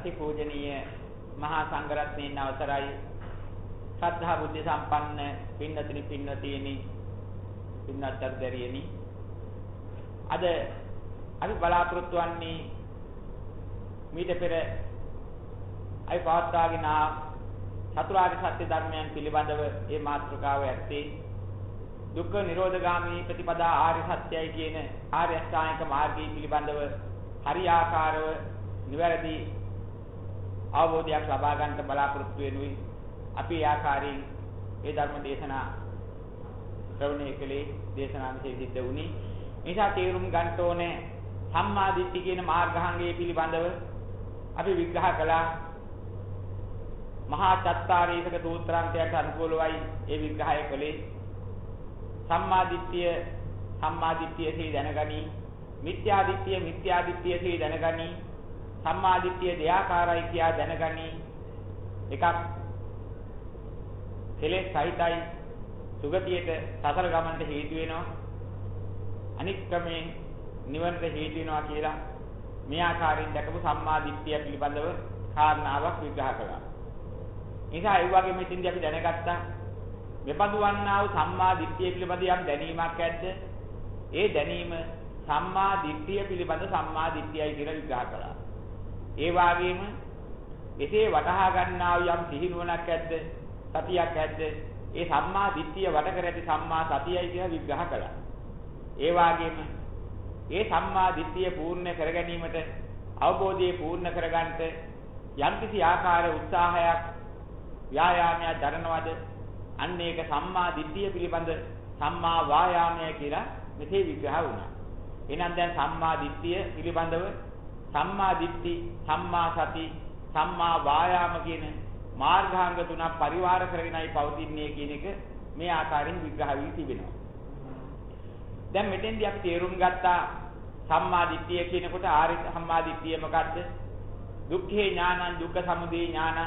අතිපූජනීය මහා සංඝරත්නයන් අවසරයි. ශ්‍රද්ධා බුද්ධ සම්පන්න පින්නතුනි පින්නතියනි පින්නත් අධර්යනි අද අපි බලාපොරොත්තු වන්නේ මීට පෙර අපි පවත්වාගෙන ආ චතුරාර්ය සත්‍ය ධර්මයන් පිළිබඳව මේ මාතෘකාව ඇත්තේ දුක්ඛ නිරෝධගාමී ප්‍රතිපදා ආර්ය සත්‍යයි කියන ආර්ය අෂ්ටාංගික මාර්ගය පිළිබඳව හරියාකාරව නිවැරදි අවබෝධයක් ලබා ගන්නට බලාපොරොත්තු වෙනුයි. අපි ඒ ආකාරයෙන් ඒ ධර්ම දේශනා ශ්‍රවණය කළේ දේශනා විශේෂ සිද්ධ වුණේ. නිසා තේරුම් ගන්න ඕනේ සම්මා දිට්ඨිය කියන මාර්ගාංගය පිළිබඳව අපි විග්‍රහ කළා. මහා චත්තාරීසක සූත්‍රාන්තයට අනුකූලවයි ඒ විග්‍රහය කළේ. සම්මා දිට්ඨිය සම්මා දිට්ඨිය සේ දැනගනි. මිත්‍යා දිට්ඨිය මිත්‍යා දිට්ඨිය සේ දැනගනි. සම්මා දිට්ඨිය දෙයාකාරයි කියා දැනගනි එකක් කෙලෙස් සහිතයි සුගතියට සතර ගමනට හේතු වෙනවා අනික් ක්‍රමයෙන් නිවනට හේතු වෙනවා කියලා මේ ආකාරයෙන් දැකපු සම්මා දිට්ඨිය පිළිබඳව කාරණාවක් විග්‍රහ කළා. නිසා ඒ වගේ මෙතින්දී අපි දැනගත්තා මෙබඳු වන්නා වූ සම්මා දිට්ඨිය පිළිබඳ යම් දැනීමක් ඇද්ද? ඒ දැනීම සම්මා දිට්ඨිය පිළිබඳ සම්මා දිට්ඨියයි කියලා විග්‍රහ කළා. ඒ වගේම එසේ වටහා ගන්නා වූ යම් සිහිනුවණක් ඇද්ද? සතියක් ඇද්ද? ඒ සම්මා දිට්ඨිය වට කර ඇති සම්මා සතියයි කියලා විග්‍රහ කළා. ඒ වගේම ඒ සම්මා දිට්ඨිය පූර්ණ කර ගැනීමට අවබෝධය පූර්ණ කරගන්නට යම්කිසි ආකාර උත්සාහයක් ව්‍යායාමයක් දරනවද අන්න ඒක සම්මා දිට්ඨිය පිළිබඳ සම්මා වායාමය කියලා මෙසේ විග්‍රහ වුණා. එහෙනම් දැන් සම්මා දිට්ඨිය පිළිබඳව සම්මා දිට්ඨි, සම්මා සති, සම්මා වායාම කියන මාර්ගාංග තුනක් පරිවාර කරගෙනයි පවතින්නේ කියන එක මේ ආකාරයෙන් විග්‍රහ වී තිබෙනවා. දැන් මෙතෙන්දී අපි තේරුම් ගත්තා සම්මා දිට්ඨිය කියනකොට ආර්ය සම්මා දිට්ඨිය මොකද්ද? දුක්ඛේ ඥානං දුක්ඛ සමුදය ඥානං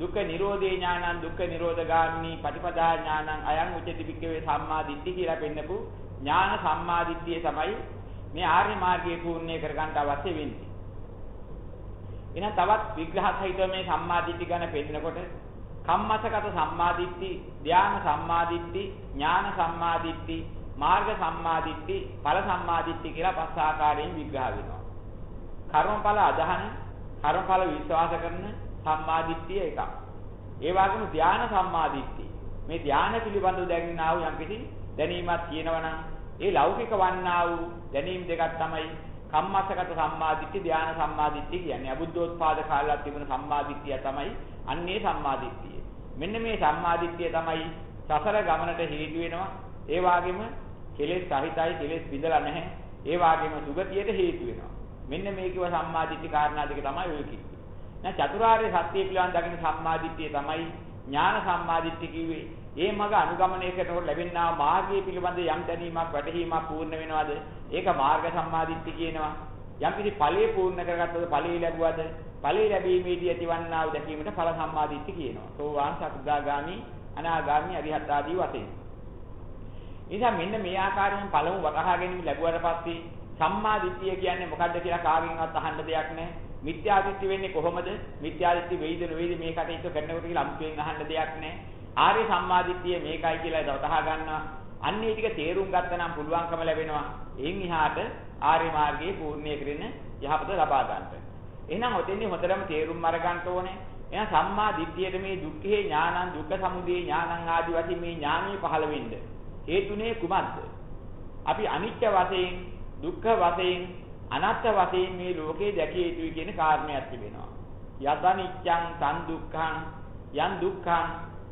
දුක්ඛ නිරෝධේ ඥානං දුක්ඛ නිරෝධගාමිනී පටිපදා ඥානං අයං උච්චති භික්ඛවේ සම්මා දිට්ඨි කියලා පෙන්නපු ඥාන සම්මා දිට්ඨිය තමයි මේ ආර්ය මාර්ගයේ පූර්ණේ කරගන්න අවශ්‍ය වෙන්නේ. එහෙනම් තවත් විග්‍රහ සහිතව මේ සම්මා දිට්ඨි ගැන පෙන්නකොට කම්මසගත සම්මා දිට්ඨි, ධාන සම්මා දිට්ඨි, ඥාන සම්මා දිට්ඨි, මාර්ග සම්මා දිට්ඨි, ඵල සම්මා දිට්ඨි කියලා පස් ආකාරයෙන් විග්‍රහ වෙනවා. කර්මඵල අදහන, කර්මඵල විශ්වාස කරන සම්මා දිට්ඨිය එකක්. ඒ වගේම ධාන සම්මා දිට්ඨිය. මේ ධාන පිළිබඳව දැනගන්නා වූ යම්කිසි දැනීමක් තියෙනවා නම් ඒ ලෞකික වන්නා වූ දැනීම් දෙකක් තමයි කම්මස්සගත සම්මාදිට්ඨි ධානා සම්මාදිට්ඨි කියන්නේ අබුද්ධෝත්පාද කාලයක් තිබුණ සම්මාදිට්ඨිය තමයි අන්නේ සම්මාදිට්ඨිය. මෙන්න මේ සම්මාදිට්ඨිය තමයි සසර ගමනට හේතු වෙනවා. ඒ වගේම කෙලෙස් සහිතයි කෙලෙස් බිඳලා නැහැ. ඒ වගේම සුගතියට හේතු වෙනවා. මෙන්න මේ කිව්ව සම්මාදිට්ඨි කාරණා දෙක තමයි ඔය කිව්වේ. දැන් චතුරාර්ය සත්‍ය පිළිබඳ දකින සම්මාදිට්ඨිය තමයි ඥාන සම්මාදිට්ඨි කිව්වේ. ඒ මඟ අනුගමනය කරනකොට ලැබෙනා මාර්ගය පිළිබඳ යම් දැනීමක් වැටහීමක් පූර්ණ වෙනවද? ඒක මාර්ග සම්මාදිට්ඨිය කියනවා. යම් කිසි ඵලයේ පූර්ණ කරගත්තොත් ඵලයේ ලැබුවද? ඵලයේ ලැබීමේදී ඇතිවන්නා වූ දැකීමට ඵල සම්මාදිට්ඨිය කියනවා. සෝවාන් සකදාගාමි අනාගාමි අරිහත් ආදී වශයෙන්. නිසා මෙන්න මේ ආකාරයෙන් පළමු වටහා ගැනීම ලැබුවට පස්සේ සම්මාදිට්ඨිය කියන්නේ මොකද්ද කියලා කාගෙන්වත් අහන්න දෙයක් නැහැ. මිත්‍යාදිට්ඨිය වෙන්නේ කොහොමද? මිත්‍යාදිට්ඨිය වෙයිද නොවේද මේ කටයුතු කරනකොට කියලා අමුතුවෙන් අහන්න දෙයක් නැහැ. ආර්ය සම්මාදිට්ඨිය මේකයි කියලා වටහා ගන්නවා. අන්නේ ටික තේරුම් ගත්තා නම් පුළුවන්කම ලැබෙනවා. එයින් එහාට ආර්ය මාර්ගයේ පූර්ණිය කරගෙන යහපත ලබා ගන්නට. එහෙනම් ඔතෙන්දී හොඳටම තේරුම් අරගන්න ඕනේ. එහෙනම් සම්මා දිට්ඨියට මේ දුක්ඛේ ඥානං දුක්ඛ සමුදය ඥානං ආදී වශයෙන් මේ ඥානෙ පහළ වෙන්න හේතුනේ කුමක්ද? අපි අනිත්‍ය වශයෙන් දුක්ඛ වශයෙන් අනාත්ම වශයෙන් මේ ලෝකේ දැකිය යුතුයි කියන කාරණයක් තිබෙනවා. යතනිච්ඡං තන් දුක්ඛං යන් දුක්ඛං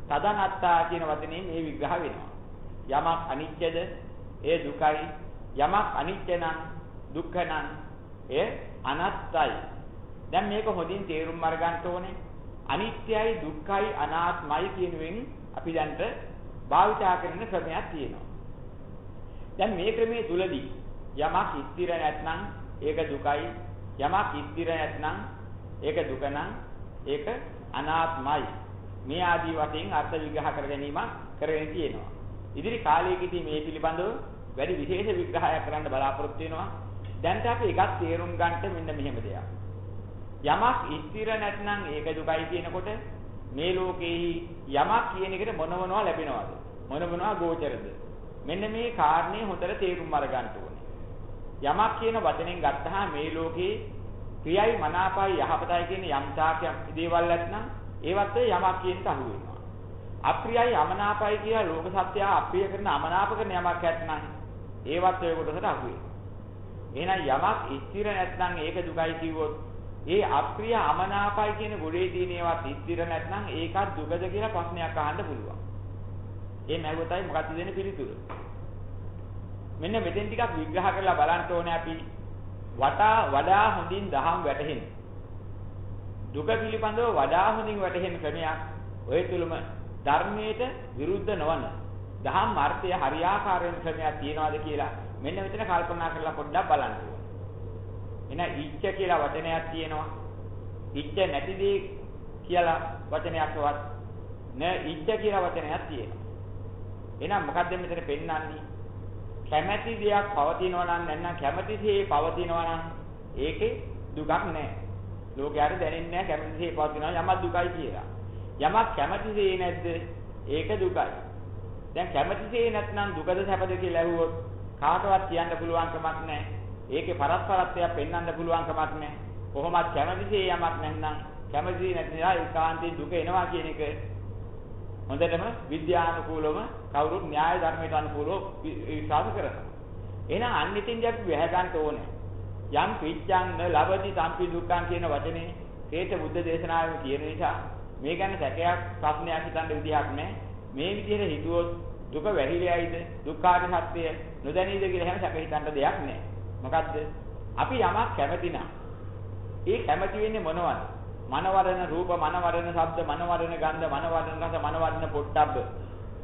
තදනත්තා කියන වචනේ මේ විග්‍රහ වෙනවා. යමක් අනිත්‍යද ඒ දුකයි. යමක් අනිත්‍ය නම් දුක්ඛ නම් ඒ අනත්තයි. දැන් මේක හොඳින් තේරුම් අරගන්න ඕනේ. අනිත්‍යයි දුක්ඛයි අනාත්මයි කියනුවෙන් අපි දැන්ට භාවිතා කරන ක්‍රමයක් තියෙනවා. දැන් මේ ක්‍රමයේ තුලදී යමක් ස්ථිර නැත්නම් ඒක දුකයි. යමක් ස්ථිර නැත්නම් ඒක දුක නම් ඒක අනාත්මයි. මේ ආදී වශයෙන් අර්ථ විග්‍රහ කර ගැනීම කරගෙන තියෙනවා. ඉදිරි කාලයකදී මේ පිළිබඳව වැඩි විශේෂ විග්‍රහයක් කරන්න බලාපොරොත්තු වෙනවා. දැන්ට අපි එකක් තේරුම් ගන්නට මෙන්න මෙහෙම දෙයක්. යමක් ස්ථිර නැත්නම් ඒක දුකයි කියනකොට මේ ලෝකෙහි යමක් කියන එකට මොන මොනවා ලැබෙනවද? මොන මොනවා ගෝචරද? මෙන්න මේ කාරණේ හොඳට තේරුම් අරගන්න ඕනේ. යමක් කියන වචනෙන් ගත්තාම මේ ලෝකේ ප්‍රියයි මනාපයි යහපතයි කියන යම් තාක්ෂයක් දේවල් නැත්නම් ඒවත් යමක් කියන තහු වෙනවා. අප්‍රියයි අමනාපයි කියලා ලෝක සත්‍යය අප්‍රිය කරන අමනාප කරන යමක් නැත්නම් ඒවත් ඔය කොටසට අහු වෙනවා. එහෙනම් යමක් ස්ථිර නැත්නම් ඒක දුකයි කිව්වොත් ඒ අප්‍රිය අමනාපයි කියන ගොඩේ තියෙන ඒවා ස්ථිර නැත්නම් ඒකත් දුකද කියලා ප්‍රශ්නයක් අහන්න පුළුවන්. ඒ මැවුවතයි මොකක්ද දෙන්නේ පිළිතුර. මෙන්න මෙතෙන් ටිකක් විග්‍රහ කරලා බලන්න ඕනේ අපි වටා වඩා හොඳින් දහම් වැටහෙන. දුක පිළිබඳව වඩා හොඳින් වැටහෙන ක්‍රමයක් ඔය තුලම ධර්මයට විරුද්ධ නොවන දහම් අර්ථය හරියාකාරයෙන් ක්‍රමයක් තියනවාද කියලා මෙන්න මෙතන කල්පනා කරලා පොඩ්ඩක් බලන්න ඕනේ. එන ඉච්ඡ කියලා වචනයක් තියෙනවා. ඉච්ඡ නැති දේ කියලා වචනයක්වත් න ඉච්ඡ කියලා වචනයක් තියෙනවා. එහෙනම් මොකද්ද මෙතන පෙන්වන්නේ? කැමැති දෙයක් පවතිනවා නම් නැත්නම් කැමැතිසේ පවතිනවා නම් ඒකේ දුකක් නැහැ. ලෝකයට දැනෙන්නේ නැහැ කැමැතිසේ පවතිනවා යමක් දුකයි කියලා. යමක් කැමැතිසේ නැද්ද? ඒක දුකයි. දැන් කැමැතිසේ නැත්නම් දුකද සැපද කියලා ඇහුවොත් කාටවත් කියන්න පුළුවන් කමක් නැහැ. ඒකේ පරස්පරත්වයක් පෙන්වන්න පුළුවන් කමක් නැහැ. කොහොමත් කැමැතිසේ යමක් නැත්නම් කැමැති නැති නිසා ඒකාන්තයෙන් දුක එනවා කියන එක හොඳටම විද්‍යානුකූලව කවුරුත් න්‍යාය ධර්මයට අනුකූලව විශ්වාස කරනවා. එහෙනම් අන්නිතින්ද අපි වැහ ගන්න ඕනේ. යම් පිච්ඡං ලබති සම්පි දුක්ඛං කියන වචනේ හේත බුද්ධ දේශනාවෙම කියන නිසා මේ ගැන සැකයක් ප්‍රශ්නයක් හිතන්න විදිහක් නැහැ. මේ විදිහට හිතුවොත් දුක වැහිලියයිද දුක්ඛාර සත්‍ය නොදැනීද කියලා හැම සැක හිතන්න දෙයක් නැහැ. මොකද්ද? අපි යමක් කැමති නම් ඒ කැමති වෙන්නේ මොනවද? මනවරණ රූප, මනවරණ ශබ්ද, මනවරණ ගන්ධ, මනවරණ රස, මනවරණ පොට්ටබ්බ.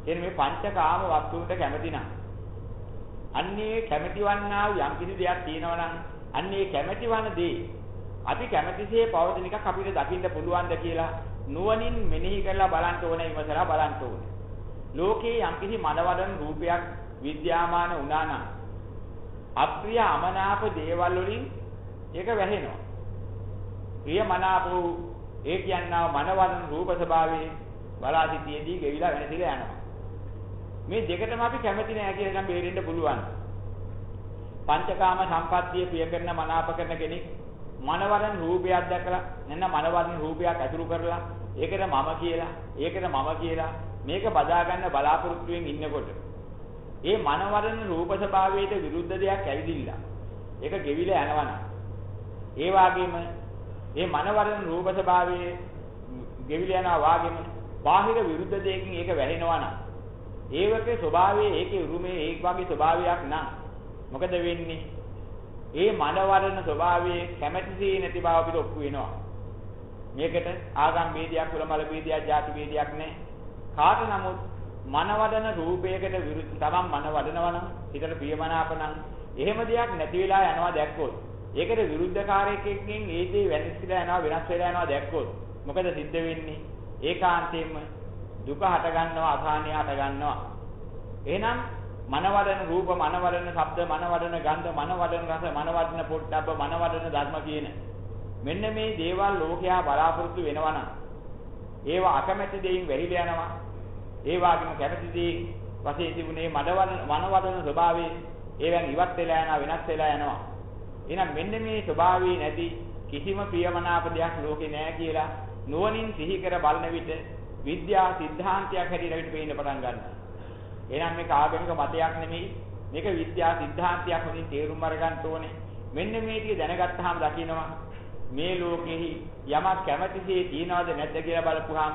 කියන මේ පංචකාම වස්තුන්ට කැමති නම් අන්නේ කැමැතිවන්නා වූ යම් කිසි දෙයක් තියෙනවා නම් අන්නේ කැමැතිවන දේ අපි කැමැතිසේ පවතින එකක් අපිට දකින්න පුළුවන්ද කියලා නුවණින් මෙනෙහි කරලා බලන්න ඕනේ ඉවසලා බලන්න ඕනේ. ලෝකේ යම් කිසි මනවදන රූපයක් විද්‍යාමාන වුණා නම් අප්‍රිය අමනාප දේවල් වලින් ඒක වැහෙනවා. ප්‍රිය මනාප වූ ඒ කියනවා මනවදන රූප ස්වභාවයේ බලා සිටියේදී ගෙවිලා වෙනසිලා යනවා. මේ දෙකටම අපි කැමති නෑ කියලා නම් බේරෙන්න පුළුවන්. පංචකාම සම්පත්තිය ප්‍රිය කරන මනාප කරන කෙනෙක් මනවදන රූපයක් දැකලා නැත්නම් මනවදන රූපයක් ඇතුළු කරලා ඒකට මම කියලා ඒකට මම කියලා මේක බදා ගන්න බලාපොරොත්තුෙන් ඉන්නකොට ඒ මනවරණ රූප ස්වභාවයට විරුද්ධ දෙයක් ඇවිදිලා. ඒක ගෙවිලා යනවනම්. ඒ වගේම මේ මනවරණ රූප ස්වභාවයේ ගෙවිලා යනවා වාගෙම බාහිර විරුද්ධ දෙයකින් ඒක වැහෙනවා නම් ඒවකේ ස්වභාවයේ ඒකේ උරුමේ ඒ වගේ ස්වභාවයක් නම් මොකද වෙන්නේ? ඒ මනවරණ ස්වභාවයේ කැමැතිසේ නැති බව අපිට ඔප්පු වෙනවා. මේකට ආගම් වේදයක්, කුලමල වේදයක්, ಜಾති වේදයක් නැහැ. කාට නමුත් මනවදන රූපයකට විරුද්ධ තමන් මනවදනවා නම් හිතට ප්‍රියමනාප නම් එහෙම දෙයක් නැති වෙලා යනවා දැක්කොත් ඒකට විරුද්ධකාරයකකින් ඒ දේ වෙනස්ලා යනවා වෙනස් වෙලා යනවා දැක්කොත් මොකද සිද්ධ වෙන්නේ ඒකාන්තයෙන්ම දුක හට ගන්නවා අසහනය හට ගන්නවා එහෙනම් මනවදන රූප මනවදන ශබ්ද මනවදන ගන්ධ මනවදන රස මනවදන පොට්ටබ්බ මනවදන ධර්ම කියන මෙන්න මේ දේවල් ලෝකයා බලාපොරොත්තු වෙනවා නම් ඒවා අකමැති දෙයින් වැහිලා යනවා ඒ වගේම කැමැතිදී වශයෙන් තිබුණේ මඩවන වනවදන ස්වභාවයේ ඒවෙන් ඉවත් වෙලා යනවා වෙනස් වෙලා යනවා. එහෙනම් මෙන්න මේ ස්වභාවයේ නැති කිසිම ප්‍රියමනාප දෙයක් ලෝකේ නැහැ කියලා නුවණින් සිහි කර බලන විට විද්‍යා සිද්ධාන්තයක් හැටියට අපිට පේන්න පටන් ගන්නවා. එහෙනම් මේක ආගමික මතයක් නෙමෙයි. මේක විද්‍යා සිද්ධාන්තයක් වලින් තේරුම් අරගන්න ඕනේ. මෙන්න මේ ටික දැනගත්තාම දකිනවා මේ ලෝකෙහි යමක් කැමැතිසේ තියනවද නැද්ද කියලා බලපුවාම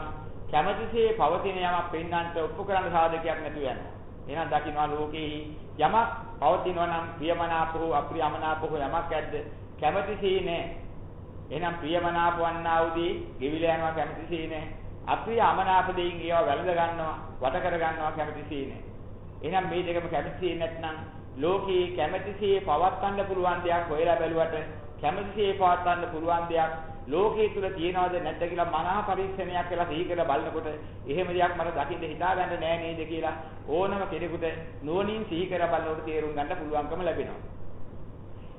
කැමැතිසේ පවතින යමක් පෙන්වන්නට ඔප්පු කරන්න සාධකයක් නැතුව යනවා. එහෙනම් දකින්නවා ලෝකේ යමක් පවතිනවා නම් ප්‍රියමනාප හෝ අප්‍රියමනාප හෝ යමක් ඇද්ද කැමැතිසේ නෑ. එහෙනම් ප්‍රියමනාප වන්නා වූදී ගෙවිලා යනවා කැමැතිසේ නෑ. අප්‍රිය අමනාප දෙයින් ඒවා වැළඳ ගන්නවා, වට කර ගන්නවා කැමැතිසේ නෑ. එහෙනම් මේ දෙකම කැමැතිසේ නැත්නම් ලෝකේ කැමැතිසේ පවත්වන්න පුළුවන් දෙයක් හොයලා බැලුවට කැමැතිසේ පවත්වන්න පුළුවන් දෙයක් ලෝකයේ තුල තියනවද නැද්ද කියලා මනහ පරීක්ෂණයක් කියලා සිහි කරලා බලනකොට එහෙම දෙයක් මට දකින්න හිතාගන්න නෑ නේද කියලා ඕනම කෙනෙකුට නුවණින් සිහි කරලා බලනකොට තේරුම් ගන්න පුළුවන්කම ලැබෙනවා.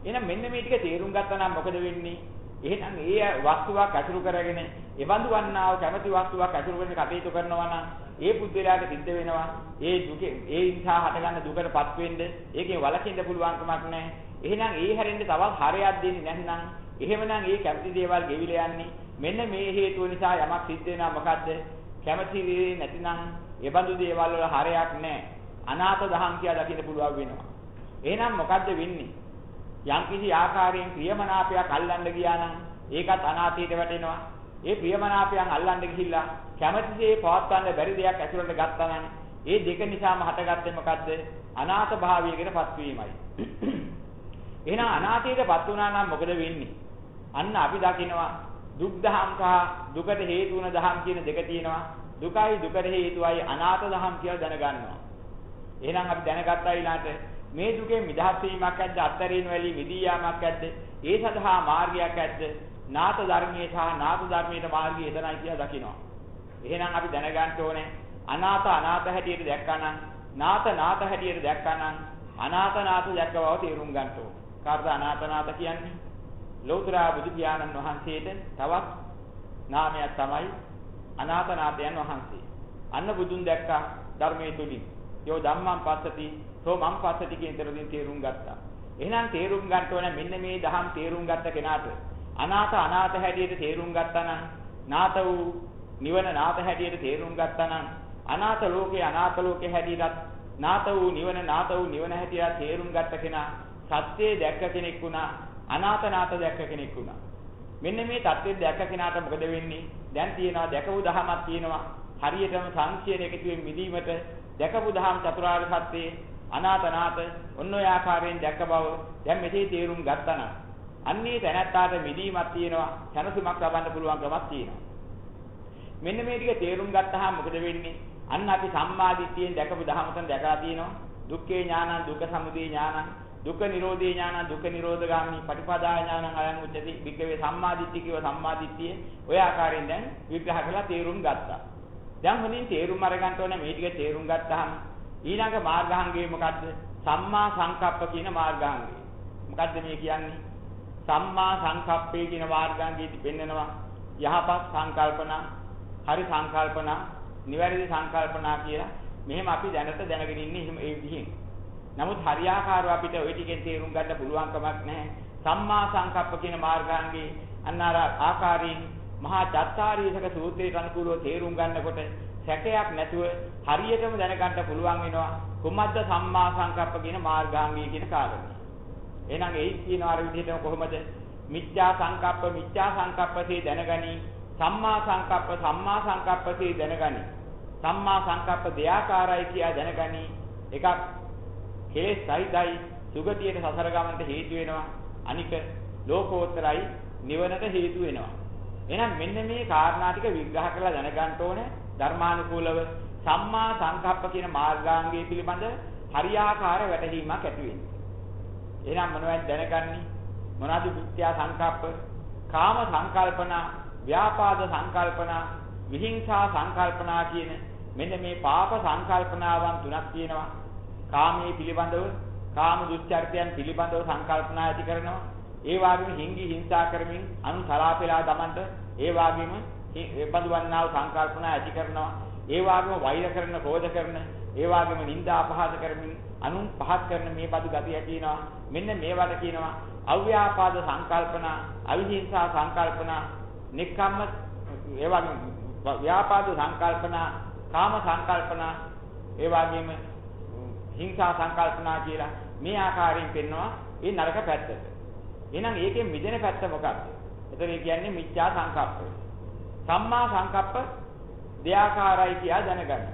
එහෙනම් මෙන්න මේ ටික තේරුම් ගත්තා නම් මොකද වෙන්නේ? එහෙනම් ඒ වස්තුවක් අතුරු කරගෙන එවඳු වන්නාව කැමැති වස්තුවක් අතුරු කරගෙන කටයුතු කරනවා නම් ඒ පුද්ගලයාට සිද්ධ වෙනවා ඒ දුක ඒ නිසා හටගන්න දුකටපත් වෙන්න ඒකෙන් වළකින්න පුළුවන් කමක් නැහැ. එහෙනම් ඒ හැරෙන්න තවත් හරයක් දෙන්නේ නැත්නම් එහෙමනම් ඒ කැමති දේවල් ගෙවිලා යන්නේ මෙන්න මේ හේතුව නිසා යමක් සිද්ධ වෙනවා මොකද්ද? කැමති දේ නැතිනම් ඒබඳු දේවල් වල හරයක් නැහැ. අනාථ දහම් කියලා දකින්න පුළුවන් වෙනවා. එහෙනම් මොකද්ද වෙන්නේ? යම් කිසි ආකාරයෙන් ප්‍රියමනාපයක් අල්ලන්න ගියා නම් ඒකත් අනාථයට වැටෙනවා. ඒ ප්‍රියමනාපයන් අල්ලන්න ගිහිල්ලා කැමැතිසේ පවත්වන්න බැරි දෙයක් ඇතුළට ගත්තා නම් ඒ දෙක නිසාම හටගත්තේ මොකද්ද? අනාථ භාවයකටපත් වීමයි. එහෙනම් අනාථයටපත් වුණා නම් මොකද වෙන්නේ? අන්න අපි දකිනවා දුක් දහම් සහ දුකට හේතු වන දහම් කියන දෙක තියෙනවා. දුකයි දුකට හේතුවයි අනාථ දහම් කියලා දැනගන්නවා. එහෙනම් අපි දැනගත්තා ඊළාට මේ දුකෙන් මිදහස් වීමක් ඇද්ද අත්තරින් වැලි මිදී යාමක් ඇද්ද ඒ සඳහා මාර්ගයක් ඇද්ද නාත ධර්මයේ සහ නාත ධර්මයේ මාර්ගය එතනයි කියලා දකිනවා. එහෙනම් අපි දැනගන්න ඕනේ අනාත අනාත හැටියට දැක්කනම් නාත නාත හැටියට දැක්කනම් අනාත නාත දැක්ක බව තේරුම් ගන්න ඕනේ. කාටද අනාත නාත කියන්නේ? ලෞතර බුදු පියාණන් වහන්සේට තවත් නාමයක් තමයි අනාත නාතයන් වහන්සේ. අන්න බුදුන් දැක්කා ධර්මයේ තුලින්. යෝ ධම්මං පස්සති සෝ මං පස්සති කියන තැනදී තේරුම් ගත්තා. එහෙනම් තේරුම් ගන්න ඕනේ මෙන්න මේ දහම් තේරුම් ගත්ත කෙනාට. අනාත අනාත හැටියට තේරුම් ගත්තා නම් නාත වූ නිවන නාත හැටියට තේරුම් ගත්තා නම් අනාත ලෝකේ අනාත ලෝකේ හැටියට නාත වූ නිවන නාත වූ නිවන හැටියට තේරුම් ගත්ත කෙනා සත්‍යය දැක්ක කෙනෙක් වුණා අනාත නාත දැක්ක කෙනෙක් වුණා. මෙන්න මේ தත්ත්වය දැක්ක කෙනාට මොකද වෙන්නේ? දැන් තියෙනවා දැකපු දහමක් තියෙනවා. හරියටම සංකීර්ණ එකතුවෙන් මිදීමට දැකපු දහම් චතුරාර්ය සත්‍යයේ අනාත නාත ඔන්න ඔය ආකාරයෙන් දැක්ක බව දැන් මෙතේ තේරුම් ගත්තා නම් අන්නේ දැනත්තාට මිදීමක් තියෙනවා සනසුමක් ලබන්න පුළුවන් ක්‍රමක් තියෙනවා. මෙන්න මේ ටික තේරුම් ගත්තාම මොකද වෙන්නේ? අන්න අපි සම්මාදිට්ඨියෙන් දැකපු දහමතන දැකලා තියෙනවා. දුක්ඛේ ඥානං දුක්ඛ සමුදය ඥානං දුක්ඛ නිරෝධේ ඥානං දුක්ඛ නිරෝධගාමී පටිපදා ඥානං අයං උච්චති. වික්කවේ සම්මාදිට්ඨිය කිව සම්මාදිට්ඨිය ඔය ආකාරයෙන් දැන් විග්‍රහ කරලා තේරුම් ගත්තා. දැන් හොඳින් තේරුම් අරගන්න ඕනේ මේ ටික තේරුම් ගත්තාම ඊළඟ මාර්ගාංගය මොකද්ද සම්මා සංකප්ප කියන මාර්ගාංගය මොකද්ද මේ කියන්නේ සම්මා සංකප්පේ කියන මාර්ගාංගයේදී පෙන්නනවා යහපත් සංකල්පනා හරි සංකල්පනා නිවැරදි සංකල්පනා කියලා මෙහෙම අපි දැනට දැනගෙන ඉන්නේ එහෙම ඒ විදිහෙන්. නමුත් හරියාකාරව අපිට ওই ටිකෙන් තේරුම් ගන්න පුළුවන් කමක් නැහැ. සම්මා සංකප්ප කියන මාර්ගාංගේ අන්න අර ආකාරයෙන් මහා චත්තාරීසක සූත්‍රයට අනුකූලව තේරුම් ගන්නකොට සැකයක් නැතුව හරියටම දැනගන්න පුළුවන් වෙනවා කුමද්ද සම්මා සංකප්ප කියන මාර්ගාංගය කියන කාරණේ. එහෙනම් ඒ කියන අර විදිහටම කොහොමද? මිත්‍යා සංකප්ප මිත්‍යා සංකප්පසේ දැනගනි. සම්මා සංකප්ප සම්මා සංකප්පසේ දැනගනි. සම්මා සංකප්ප දෙයාකාරයි කියා දැනගනි. එකක් හේස් සහිතයි සුගතියට සසර ගමනට හේතු වෙනවා. අනික ලෝකෝත්තරයි නිවනට හේතු වෙනවා. එහෙනම් මෙන්න මේ කාරණා ටික විග්‍රහ කරලා දැනගන්න ඕනේ. ධර්මානුකූලව සම්මා සංකප්ප කියන මාර්ගාංගය පිළිබඳ හරියාකාර වැටහීමක් ඇති වෙන්නේ. එහෙනම් මොනවද දැනගන්නේ? මොනවාද මිත්‍යා සංකප්ප, කාම සංකල්පනා, ව්‍යාපාද සංකල්පනා, විහිංසා සංකල්පනා කියන මෙන්න මේ පාප සංකල්පනාවන් තුනක් තියෙනවා. කාමයේ පිළිබඳව, කාම දුස්චර්යයන් පිළිබඳව සංකල්පනා ඇති කරනවා. ඒ වගේම හිංගි හිංසා කරමින් අනු සලාපෙලා දමන්න ඒ වගේම ඒ බඳුවන්නා වූ සංකල්පනා ඇති කරනවා. ඒ වගේම වෛර කරන, ක්‍රෝධ කරන, ඒ වගේම නිନ୍ଦා අපහාස කරමින් අනුන් පහත් කරන මේ බඳු ගතිය තියෙනවා. මෙන්න මේවට කියනවා අව්‍යාපාද සංකල්පනා, අවිහිංසා සංකල්පනා, නික්කම්ම ඒ වගේම ව්‍යාපාද සංකල්පනා, කාම සංකල්පනා, ඒ වගේම හිංසා සංකල්පනා කියලා මේ ආකාරයෙන් පෙන්වනවා ඒ නරක පැත්තට. එහෙනම් ඒකෙන් මිදෙන පැත්ත මොකක්ද? එතන කියන්නේ මිත්‍යා සංකප්පය. සම්මා සංකප්ප දෙයාකාරයි කියලා දැනගන්න.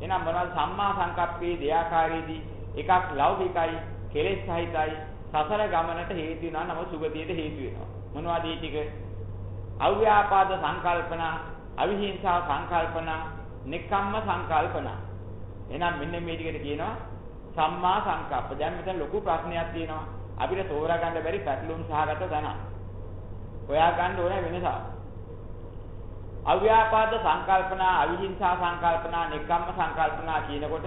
එහෙනම් මොනවද සම්මා සංකප්පේ දෙයාකාරයේදී එකක් ලෞකිකයි, කෙලෙස් සහිතයි, සසර ගමනට හේතු වෙනවා නම සුගතියට හේතු වෙනවා. මොනවද මේ ටික? අව්‍යාපාද සංකල්පනා, අවිහිංසා සංකල්පනා, නික්කම්ම සංකල්පනා. එහෙනම් මෙන්න මේ ටිකට කියනවා සම්මා සංකප්ප. දැන් මෙතන ලොකු ප්‍රශ්නයක් තියෙනවා. අපිට තෝරා ගන්න බැරි පැටලුම් සහගත තැන. හොයා ගන්න ඕනේ වෙනසක්. අව්‍යාපාද සංකල්පනා, අවිහිංසා සංකල්පනා, නෙක්ඛම්ම සංකල්පනා කියනකොට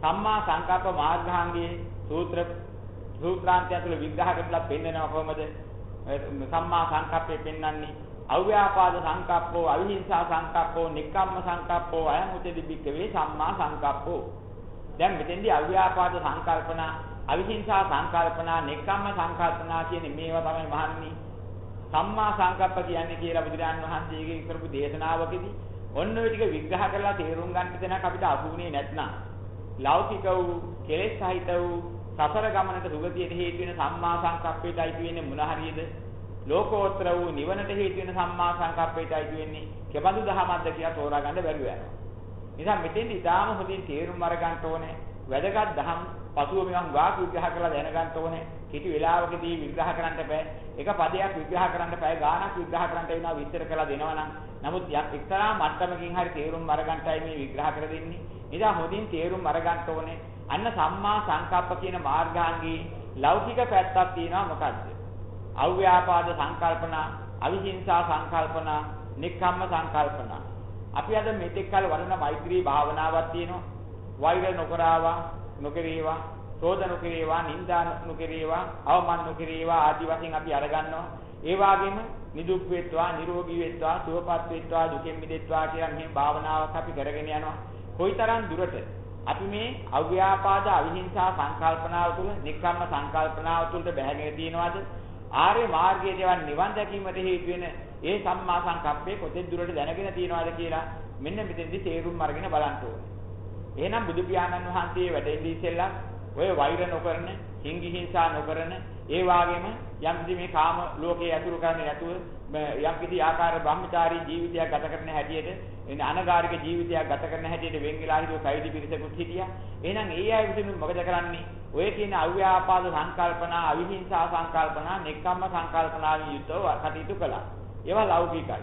සම්මා සංකප්ප මාර්ගාංගයේ සූත්‍ර සූත්‍රාන්තය තුළ විග්‍රහ කරලා පෙන්නනවා කොහොමද? සම්මා සංකප්පේ පෙන්වන්නේ අව්‍යාපාද සංකප්පෝ අවිහිංසා සංකප්පෝ නික්කම්ම සංකප්පෝ අයං උතෙදි බික්කවේ සම්මා සංකප්පෝ දැන් මෙතෙන්දී අව්‍යාපාද සංකල්පනා අවිහිංසා සංකල්පනා නික්කම්ම සංකල්පනා කියන මේවා තමයි මහන්නේ සම්මා සංකප්ප කියන්නේ කියලා බුදුරජාන් වහන්සේගේ කරපු දේශනාවකදී ඔන්න ඔය ටික විග්‍රහ කරලා තේරුම් ගන්න තැනක් අපිට අසුුනේ නැත්නම් ලෞකික වූ කෙලෙස් සහිත වූ සසර ගමනට සුගතියට හේතු වෙන සම්මා සංකප්පයට අයිති වෙන්නේ මොන හරියද ලෝකෝත්තර වූ නිවනට හේතු වෙන සම්මා සංකප්පයට අයිති වෙන්නේ කෙබඳු දහමක්ද කියලා තෝරා ගන්න බැරුව යනවා. නිසා මෙතෙන්දි ඊටාම හොඳින් තේරුම් අරගන්න ඕනේ වැදගත් දහම් පසුව මේවා වාක් විග්‍රහ කරලා දැනගන්න ඕනේ. කිසි වෙලාවකදී විග්‍රහ කරන්න බෑ. එක පදයක් විග්‍රහ කරන්න බෑ. ගානක් විග්‍රහ කරන්න වෙනවා විස්තර කරලා දෙනවනම්. නමුත් යක් එක්තරා මට්ටමකින් හරි තේරුම් අරගන්නයි මේ විග්‍රහ කර දෙන්නේ. නිසා හොඳින් තේරුම් අරගන්න ඕනේ. අන්න සම්මා සංකප්ප කියන මාර්ගාංගී ලෞකික පැත්තක් තියෙනවා මොකද්ද? අව්‍යාපාද සංකල්පනා, අවිහිංසා සංකල්පනා, නික්කම්ම සංකල්පනා. අපි අද මෙතෙක් කල වඩන මෛත්‍රී භාවනාවක් තියෙනවා. වෛර නොකරවා, නොකරේවා, ක්‍රෝධ නොකරේවා, නිന്ദා නොකරේවා, අවමන් නොකරේවා ආදි වශයෙන් අපි අරගන්නවා. ඒ වගේම නිදුක් වෙත්වා, නිරෝගී වෙත්වා, සුවපත් වෙත්වා, දුකෙන් මිදෙත්වා කියලා මේ භාවනාවක් අපි කරගෙන යනවා. කොයිතරම් දුරට අපි මේ අව්‍යාපාද අවිහිංසා සංකල්පනාව තුළ, නික්කම්ම සංකල්පනාව තුළට බැහැගෙන තියෙනවද? ආර්ය මාර්ගයේ දේවන් නිවන් දැකීමට හේතු වෙන ඒ සම්මා සංකප්පේ කොතෙක් දුරට දැනගෙන තියෙනවද කියලා මෙන්න මෙතෙන්දි තේරුම් අරගෙන බලන්න ඕනේ. එහෙනම් බුදු පියාණන් වහන්සේ වැඩෙන්නේ ඉස්සෙල්ලා ඔය වෛර නොකරන, හිංගි හිංසා නොකරන, ඒ වගේම යම්කිසි මේ කාම ලෝකයේ ඇතුළු කරන්නේ නැතුව යම්කිසි ආකාර බ්‍රහ්මචාරී ජීවිතයක් ගත කරන හැටියට එන අනගාരിക ජීවිතයක් ගත කරන හැටියට වෙන් වෙලා හිටෝ සයිදි පිරිසකුත් හිටියා. එහෙනම් ඒ අය විසින් මොකද කරන්නේ? ඔය කියන අව්‍යාපාද සංකල්පනා, අවිහිංසා සංකල්පනා, නෙක්ඛම්ම සංකල්පනාවෙන් යුක්තව කටයුතු කළා. ඒවා ලෞකිකයි.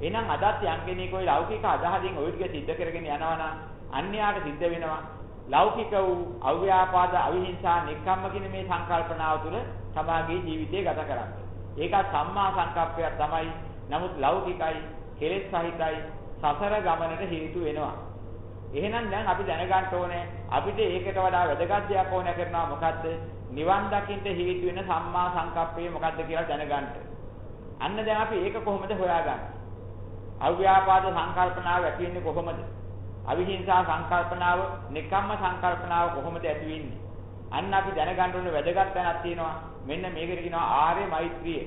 එහෙනම් අදත් යම් කෙනෙක් ওই ලෞකික අදහසින් ওই ටික සිද්ධ කරගෙන යනවා නම් අන්‍යයාට සිද්ධ වෙනවා ලෞකික වූ අව්‍යාපාද අවිහිංසා නෙක්ඛම්ම කියන මේ සංකල්පනාව තුළ සමාගයේ ජීවිතය ගත කරන්නේ. ඒක සම්මා සංකප්පයක් තමයි. නමුත් ලෞකිකයි, කෙලෙස් සහිතයි, සසර ගමනට හේතු වෙනවා. එහෙනම් දැන් අපි දැනගන්න ඕනේ අපිට ඒකට වඩා වැදගත් දෙයක් ඕන කරනවා මොකද්ද? නිවන් දකින්න හේතු වෙන සම්මා සංකප්පය මොකද්ද කියලා දැනගන්න. අන්න දැන් අපි ඒක කොහොමද හොයාගන්නේ? අව්‍යාපාද සංකල්පනාව ඇති වෙන්නේ කොහොමද? අවිහිංසා සංකල්පනාව, නිකම්ම සංකල්පනාව කොහොමද ඇති වෙන්නේ? අන්න අපි දැනගන්න ඕනේ වැදගත් තැනක් තියෙනවා. මෙන්න මේකට කියනවා ආර්ය මෛත්‍රිය.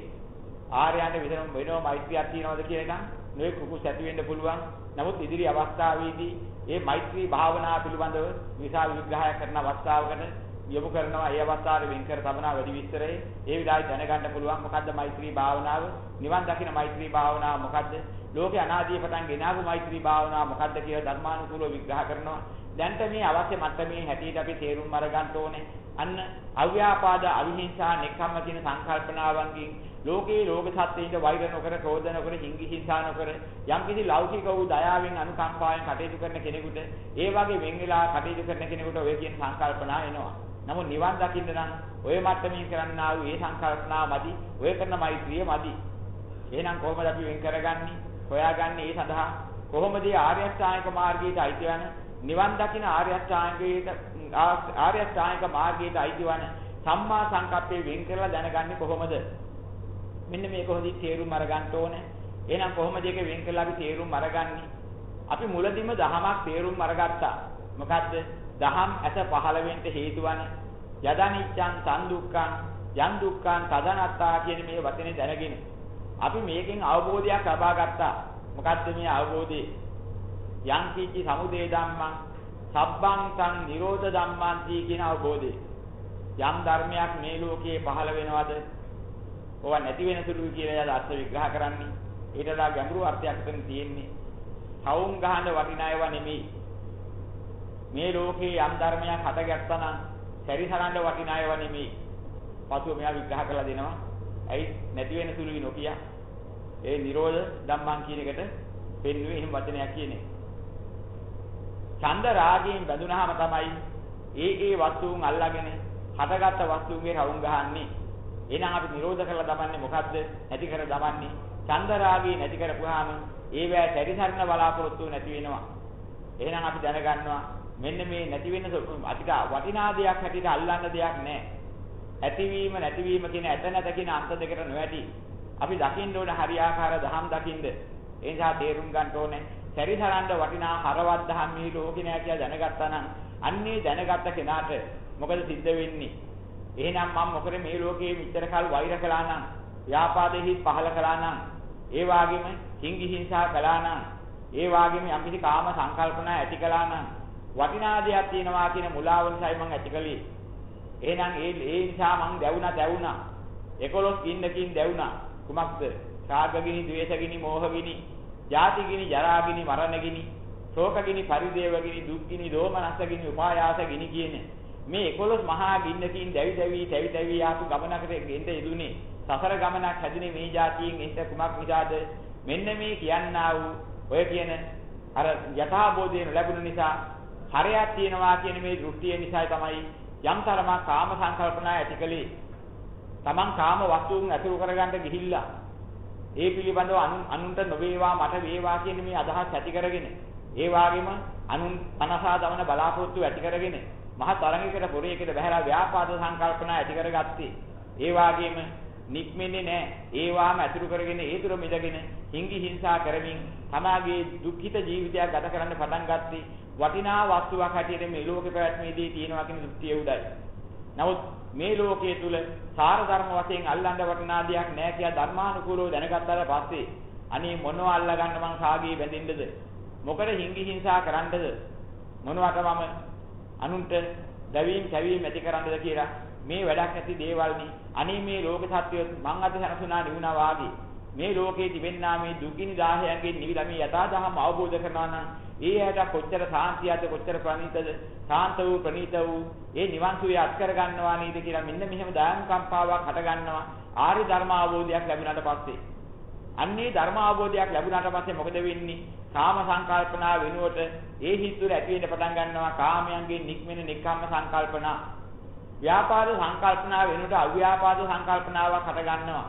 ආර්යයන්ට විතරම වෙනම මෛත්‍රියක් තියෙනවද කියන එක නෙවෙයි කුකුස් ඇති වෙන්න පුළුවන්. නමුත් ඉදිරි අවස්ථාවේදී මේ මෛත්‍රී භාවනාව පිළිබඳව විශාල විග්‍රහයක් කරන අවස්ථාවකට යොමු කරනවා. ඒ අවස්ථාවේ වෙන් කර තබනා වැඩි විස්තරේ. ඒ විදිහට දැනගන්න පුළුවන් මොකද්ද මෛත්‍රී භාවනාව? නිවන් දකින මෛත්‍රී භාවනාව මොකද්ද? ලෝකේ අනාදී පටන් ගෙනාවු මෛත්‍රී භාවනාව මොකද්ද කියලා ධර්මානුකූලව විග්‍රහ කරනවා. දැන්ට මේ අවශ්‍ය මට්ටමේ හැටියට අපි තේරුම් අරගන්න ඕනේ. අන්න අව්‍යාපාද අවිහිංසා නෙක්ඛම්ම කියන සංකල්පනාවන්ගෙන් ලෝකේ ලෝක සත්‍යයට වෛර නොකර ක්‍රෝධ නොකර හිංගි හිංසා නොකර යම්කිසි ලෞකික වූ දයාවෙන් අනුකම්පාවෙන් කටයුතු කරන කෙනෙකුට ඒ වගේ වෙන් වෙලා කටයුතු කරන කෙනෙකුට ඔය කියන සංකල්පනා එනවා. නමුත් නිවන් දකින්න නම් ඔය මට්ටමින් කරන්නා වූ ඒ සංකල්පනා මදි ඔය කරන මෛත්‍රිය මදි. එහෙනම් කොහොමද අපි වෙන් කරගන්නේ? හොයාගන්නේ ඒ සඳහා කොහොමද ආර්ය අෂ්ටාංගික මාර්ගයට අයිති වන නිවන් දකින ආර්ය අෂ්ටාංගිකයට ආර්ය අෂ්ටාංගික මාර්ගයට අයිති වන සම්මා සංකප්පේ වෙන් කරලා දැනගන්නේ කොහොමද? මෙන්න මේක හොඳින් තේරුම් අරගන්න ඕනේ. එහෙනම් කොහොමද ඒක වෙන් කරලා අපි තේරුම් අරගන්නේ? අපි මුලදිම දහමක් තේරුම් අරගත්තා. මොකද්ද? දහම් ඇස පහළ වෙන්න හේතු වන යදනිච්ඡං සම්දුක්ඛං යන් දුක්ඛං තදනත්තා කියන මේ වචනේ දැනගෙන අපි මේකෙන් අවබෝධයක් ලබා ගත්තා. මොකද්ද මේ අවබෝධය? යම් කීචි සමුදේ ධම්මං සබ්බං සං නිරෝධ ධම්මන්ති කියන අවබෝධය. යම් ධර්මයක් මේ ලෝකයේ පහළ වෙනවද? ඕවා නැති වෙන සුළුයි කියලා යද අර්ථ විග්‍රහ කරන්නේ. ඊටලා ගැඹුරු අර්ථයක් දෙන්න තියෙන්නේ. සවුන් ගහන වටිනායව නෙමෙයි. මේ ලෝකේ යම් ධර්මයක් හටගත්තා නම් පරිසරන්න වටිනායව නෙමෙයි. පසුව මෙයා විග්‍රහ කරලා දෙනවා. ඇයි නැති වෙන සුළුයි නොකිය. ඒ Nirodha ධම්මං කියන එකට පෙන්වුවේ එහෙම වචනයක් කියන්නේ. ඡන්ද රාගයෙන් බැඳුනහම තමයි ඒ ඒ වස්තුන් අල්ලාගෙන හටගත්ත වස්තුන්ගේ රවුම් ගහන්නේ. එහෙනම් අපි නිරෝධ කරලා දමන්නේ මොකද්ද? නැති කර දමන්නේ. ඡන්ද රාගය නැති කරපුවාම ඒවැ පරිසරණ බලාපොරොත්තු නැති වෙනවා. එහෙනම් අපි දැනගන්නවා මෙන්න මේ නැති වෙන අතික වටිනා දෙයක් හැටියට අල්ලන්න දෙයක් නැහැ. ඇතිවීම නැතිවීම කියන ඇත නැත කියන අන්ත දෙකට නොඇති. අපි දකින්න ඕන හරියාකාර දහම් දකින්න. ඒ නිසා තේරුම් ගන්න ඕනේ සැරිසරන්න වටිනා හරවත් දහම් මේ ලෝකේ නෑ කියලා දැනගත්තා නම් අන්නේ දැනගත්ත කෙනාට මොකද සිද්ධ වෙන්නේ? එහෙනම් මම මොකද මේ ලෝකයේ මෙච්චර කල් වෛර කළා නම් ව්‍යාපාදෙහි පහල කළා නම් ඒ වාගේම හිංගි හිංසා කළා නම් ඒ වාගේම යම්කිසි කාම සංකල්පනා ඇති කළා නම් වටිනා දෙයක් තියෙනවා කියන මුලාව නිසායි මම ඇති කළේ. එහෙනම් ඒ ඒ නිසා මම දැවුණා දැවුණා. 11 ගින්නකින් දැවුණා. කුමක්ද? රාගගිනි, ද්වේෂගිනි, මෝහගිනි, ජාතිගිනි, ජරාගිනි, මරණගිනි, ශෝකගිනි, පරිදේවගිනි, දුක්ගිනි, දෝමනස්සගිනි, උපායාසගිනි කියන මේ 11 මහා ගින්නකින් දැවි දැවි තැවි තැවි ආපු ගමනකට ගෙන්න යෙදුනේ. සසර ගමනක් හැදුනේ මේ જાතියෙන් එන්න කුමක් නිසාද? මෙන්න මේ කියන්නා වූ ඔය කියන අර යථාබෝධයෙන් ලැබුණ නිසා හරයක් තියෙනවා කියන මේ දෘෂ්ටිය නිසා තමයි යම් තරමක් කාම සංකල්පනා ඇතිකලේ. Taman කාම වස්තුන් ඇතුළු කරගන්න ගිහිල්ලා ඒ පිළිබඳව අනුන්ට නොවේවා මට වේවා කියන මේ අදහස් ඇති කරගෙන ඒ වගේම අනුන් තනසා දමන බලාපොරොත්තු ඇති කරගෙන මහ තරඟයකට පොරේකට බහැලා ව්‍යාපාද සංකල්පනා ඇති කරගත්තේ. ඒ වගේම නික්මෙන්නේ නැහැ. ඒවාම ඇතුළු කරගෙන ඒ තුර මිදගෙන හිංගි හිංසා කරමින් තමාගේ දුක්ඛිත ජීවිතයක් ගත කරන්න පටන් ගත්තේ වටිනා වස්තුවක් හැටියට මේ ලෝකේ පැවැත්මේදී තියෙනවා කියන දෘෂ්ටිය උදයි. නමුත් මේ ලෝකයේ තුල සාර ධර්ම වශයෙන් අල්ලන්න වටිනා දෙයක් නැහැ කියලා ධර්මානුකූලව දැනගත්තාට පස්සේ අනේ මොනව අල්ලගන්න මං කාගේ බැඳින්නද? මොකද හිංගි හිංසා කරන්නද? මොනවට මම අනුන්ට දැවීම් කැවීම් ඇති කරන්නද කියලා මේ වැඩක් නැති දේවල්නි අනේ මේ ලෝක සත්‍යය මං අද සනසුනා නිවුණා වාගේ මේ ලෝකේ තිබෙන්නා මේ දුක්ගිනි 1000න්ගෙන් නිවිලා මේ යථා ධර්ම අවබෝධ කරනවා නම් ඒ ඇයට කොච්චර සාන්තියද කොච්චර ප්‍රණීතද සාන්ත වූ ප්‍රණීත වූ ඒ නිවන් සුවය අත් කර ගන්නවා නේද කියලා මෙන්න මෙහෙම දායම් කම්පාවක් හට ගන්නවා ආර්ය ධර්ම අවබෝධයක් ලැබුණාට පස්සේ. අන්නේ ධර්ම අවබෝධයක් ලැබුණාට පස්සේ මොකද වෙන්නේ? කාම සංකල්පනා වෙනුවට ඒ හිත් තුළ ඇති වෙන්න පටන් ගන්නවා කාමයන්ගෙන් නික්මෙන නික්කම්ම සංකල්පනා. ව්‍යාපාද සංකල්පනා වෙනුවට අව්‍යාපාද සංකල්පනාවක් හට ගන්නවා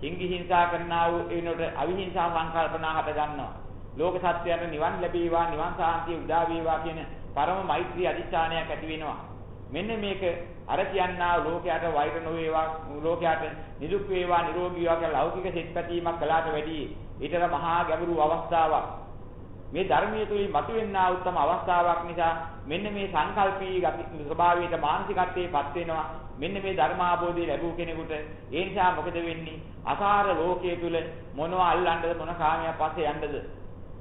හිංගි හිංසා කරනා වූ එනොට අවිහිංසා සංකල්පනා හට ගන්නවා. ලෝක සත්‍යයට නිවන් ලැබේවා නිවන් සාන්තිය උදා වේවා කියන පරම මෛත්‍රී අධිෂ්ඨානයක් ඇති වෙනවා. මෙන්න මේක අර කියන්නා ලෝකයට වෛර නොවේවා ලෝකයට නිදුක් වේවා නිරෝගී වේවා කියලා ලෞකික සිත් පැතීමක් කළාට වැඩිය. ඊටර මහා ගැඹුරු අවස්ථාවක්. මේ ධර්මයේ තුලින් මතුවෙනා උත්තම අවස්ථාවක් නිසා මෙන්න මේ සංකල්පී ස්වභාවයට මානසිකත්වයේපත් වෙනවා. මෙන්න මේ ධර්මාභෝධය ලැබූ කෙනෙකුට ඒ නිසා මොකද වෙන්නේ? අසාර ලෝකයේ තුල මොනව අල්ලන්නද මොන කාමයක් පස්සේ යන්නද?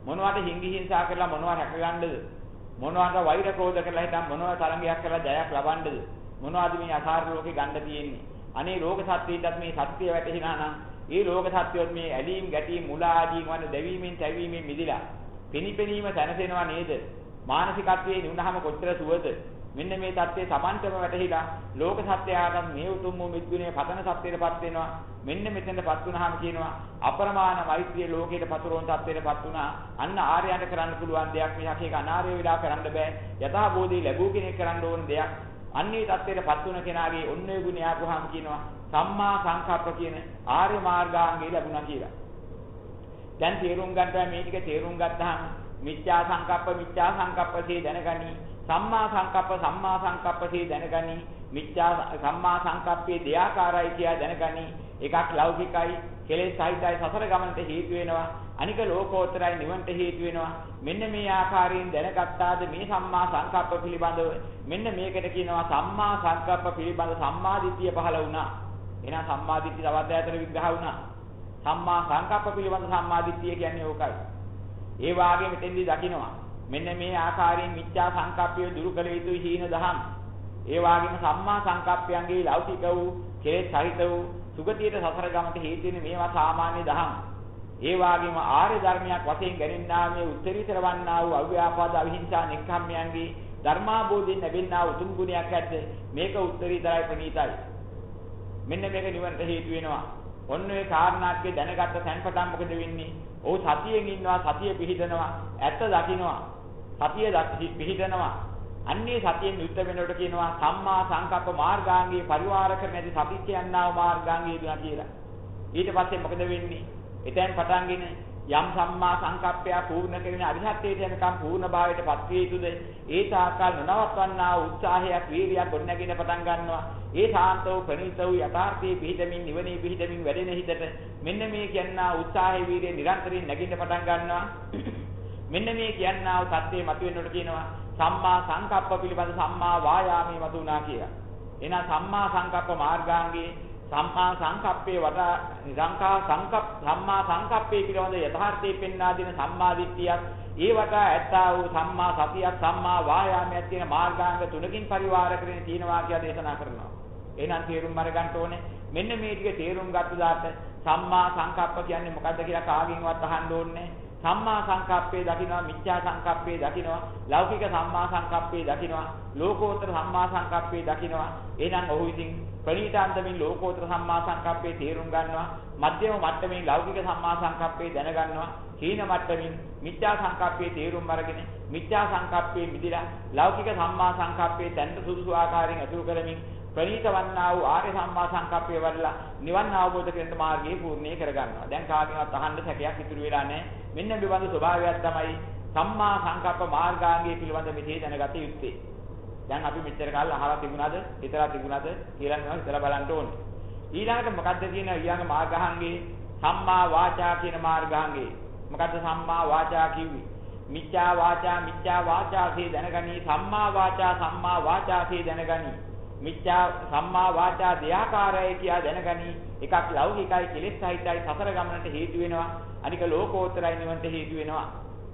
මොනවට හිංගි හිංසා කරලා මොනව රැකගන්නද මොනවට වෛර ක්‍රෝධ කරලා හිටන් මොනව තරංගයක් කරලා ජයක් ලබන්නද මොනවද මේ අසාර ලෝකේ ගන්න තියෙන්නේ අනේ ලෝක සත්‍යයටත් මේ සත්‍ය වැටහිනා නම් ඒ ලෝක සත්‍යොත් මේ ඇලීම් ගැටීම් මුලා ආදී වන දෙවීමෙන් තැවීමෙන් මිදිලා පිනිපෙනීම සැනසෙනවා නේද? මානසිකත්වයේ නුනහම කොච්චර සුවද? මෙන්න මේ தත්ත්වයේ Tamanටම වැටහිලා ලෝක සත්‍යයට මේ උතුම් වූ මිත්ගුණයේ පතන සත්‍යයටපත් වෙනවා. මෙන්න මෙතෙන්ටපත් වුණාම කියනවා අපරමාණ මෛත්‍රිය ලෝකයට පතුරවන තත්ත්වයටපත් වුණා. අන්න ආර්යයන්ට කරන්න පුළුවන් දෙයක් මිසක් ඒක අනාර්ය වෙලා කරන්න බෑ. යථාබෝධි ලැබූ කෙනෙක් කරන්න ඕන දෙයක්. අන්නේ தත්ත්වයටපත් වුණ කෙනාගේ ඔන්නේ ගුණ යාපුවාම කියනවා සම්මා සංකප්ප කියන ආර්ය මාර්ගාංගය ලැබුණා කියලා. දැන් තේරුම් ගන්නවා මේ ටික තේරුම් ගත්තාම මිච්ඡා සංකප්ප මිච්ඡා සංකප්පසේ දැනගනි සම්මා සංකප්ප සම්මා සංකප්පසේ දැනගනි. මිච්ඡා සම්මා සංකප්පේ දෙයාකාරයි කියලා දැනගනි. එකක් ලෞකිකයි කෙලෙස් සහිතයි සසර ගමනට හේතු වෙනවා. අනික ලෝකෝත්තරයි නිවන්ට හේතු වෙනවා. මෙන්න මේ ආකාරයෙන් දැනගත්තාද මේ සම්මා සංකප්ප පිළිබඳව? මෙන්න මේකට කියනවා සම්මා සංකප්ප පිළිබඳ සම්මා දිට්ඨිය පහළ වුණා. එහෙනම් සම්මා දිට්ඨිය තවත් ඈතට විග්‍රහ වුණා. සම්මා සංකප්ප පිළිබඳ සම්මාදිට්ඨිය කියන්නේ ඕකයි. ඒ වාගේ මෙතෙන්දී දකිනවා. මෙන්න මේ ආකාරයෙන් මිච්ඡා සංකප්පය දුරු කළ යුතුයි හීන දහම්. ඒ වාගේම සම්මා සංකප්පයන්ගේ ලෞකික වූ කෙලෙස් සහිත වූ සුගතියට සසර ගමට හේතු වෙන මේවා සාමාන්‍ය දහම්. ඒ වාගේම ආර්ය ධර්මයක් වශයෙන් ගැනෙන්නා මේ උත්තරීතර වන්නා වූ අව්‍යාපාද අවිහිංසා නික්ඛම්මයන්ගේ ධර්මාබෝධයෙන් ලැබෙනා උතුම් ගුණයක් ඇද්ද මේක උත්තරීතරයි ප්‍රණීතයි. මෙන්න මේක නිවනට හේතු වෙනවා. ඔන්න ඔය කාරණාත්ගේ දැනගත්ත තැන්පතන් මොකද වෙන්නේ? ඔහු සතියෙන් ඉන්නවා සතිය පිහිටනවා ඇත්ත දකින්නවා සතිය පිහිටනවා අන්නේ සතියෙන් යුක්ත වෙනකොට කියනවා සම්මා සංකප්ප මාර්ගාංගයේ පරිවාර කරන්නේදී සති කියනවා මාර්ගාංගයේ දුනා කියලා. ඊට පස්සේ මොකද වෙන්නේ? එතෙන් පටන්ගෙන යම් සම්මා සංකප්පය පූර්ණ කරගෙන අරිහත්ත්වයට යනකම් පූර්ණ භාවයට පත් විය යුතුද? ඒ තාකල් නොනවත්වන්නා උත්සාහයක් වීර්යයක් ගොඩනැගෙන පටන් ගන්නවා. ඒ ශාන්ත වූ ප්‍රණීත වූ යථාර්ථයේ පිහිටමින් නිවනේ පිහිටමින් වැඩෙන හිතට මෙන්න මේ කියනා උත්සාහය වීර්යය නිරන්තරයෙන් නැගින්න පටන් ගන්නවා. මෙන්න මේ කියනා වූ தත්ත්වයේ මතුවෙනකොට කියනවා සම්මා සංකප්ප පිළිබඳ සම්මා වායාමයේ මතුණා කියලා. එහෙනම් සම්මා සංකප්ප මාර්ගාංගයේ සම්මා සංකප්පේ වඩා නිරංකා සංකප්ප සම්මා සංකප්පේ පිළිබඳ යථාර්ථයේ පෙන්වා දෙන සම්මා දිට්ඨියක් ඒ වටා ඇත්තා වූ සම්මා සතියක් සම්මා වායාමයක් තියෙන මාර්ගාංග තුනකින් පරිවාර කරගෙන තියෙනවා කියලා දේශනා කරනවා. එහෙනම් තේරුම් අරගන්න ඕනේ. මෙන්න මේ ටික තේරුම් ගත්ත දාට සම්මා සංකප්ප කියන්නේ මොකද්ද කියලා කාගෙන්වත් අහන්න ඕනේ සම්මා සංකප්පේ දකින්නවා මිච්ඡා සංකප්පේ දකින්නවා ලෞකික සම්මා සංකප්පේ දකින්නවා ලෝකෝත්තර සම්මා සංකප්පේ දකින්නවා එහෙනම් ඔහු ඉතින් ප්‍රණීතාන්තමින් ලෝකෝත්තර සම්මා සංකප්පේ තේරුම් ගන්නවා මධ්‍යම මට්ටමින් ලෞකික සම්මා සංකප්පේ දැනගන්නවා හීන මට්ටමින් මිත්‍යා සංකප්පේ තේරුම් අරගෙන මිත්‍යා සංකප්පේ මිදිලා ලෞකික සම්මා සංකප්පේ දැනට සුදුසු ආකාරයෙන් අතුරු කරමින් ප්‍රණීත වන්නා වූ ආර්ය සම්මා සංකප්පය වඩලා නිවන් අවබෝධ කරගන්න මාර්ගය පූර්ණේ කරගන්නවා. දැන් කාගෙන්වත් අහන්න සැකයක් ඉතුරු වෙලා නැහැ. මෙන්න මේ බඳු ස්වභාවයක් තමයි සම්මා සංකප්ප මාර්ගාංගය පිළිබඳ මෙතේ දැනගත යුත්තේ. දැන් අපි මෙච්චර කාලෙ අහලා තිබුණාද? හිතලා තිබුණාද කියලා මේවා හිතලා බලන්න ඕනේ. ඊළඟට මොකද්ද කියන ඊළඟ මාර්ගාංගේ සම්මා වාචා කියන මාර්ගාංගේ. මොකද්ද සම්මා වාචා කිව්වේ? මිච්ඡා වාචා මිච්ඡා වාචාසේ දැනගනි සම්මා වාචා සම්මා වාචාසේ දැනගනි මිච්ඡා සම්මා වාචා දෙයාකාරයි කියා දැනගනි. එකක් ලෞකිකයි කෙලෙස් සහිතයි සසර ගමනට හේතු වෙනවා. අනික ලෝකෝත්තරයි නිවන්ට හේතු වෙනවා.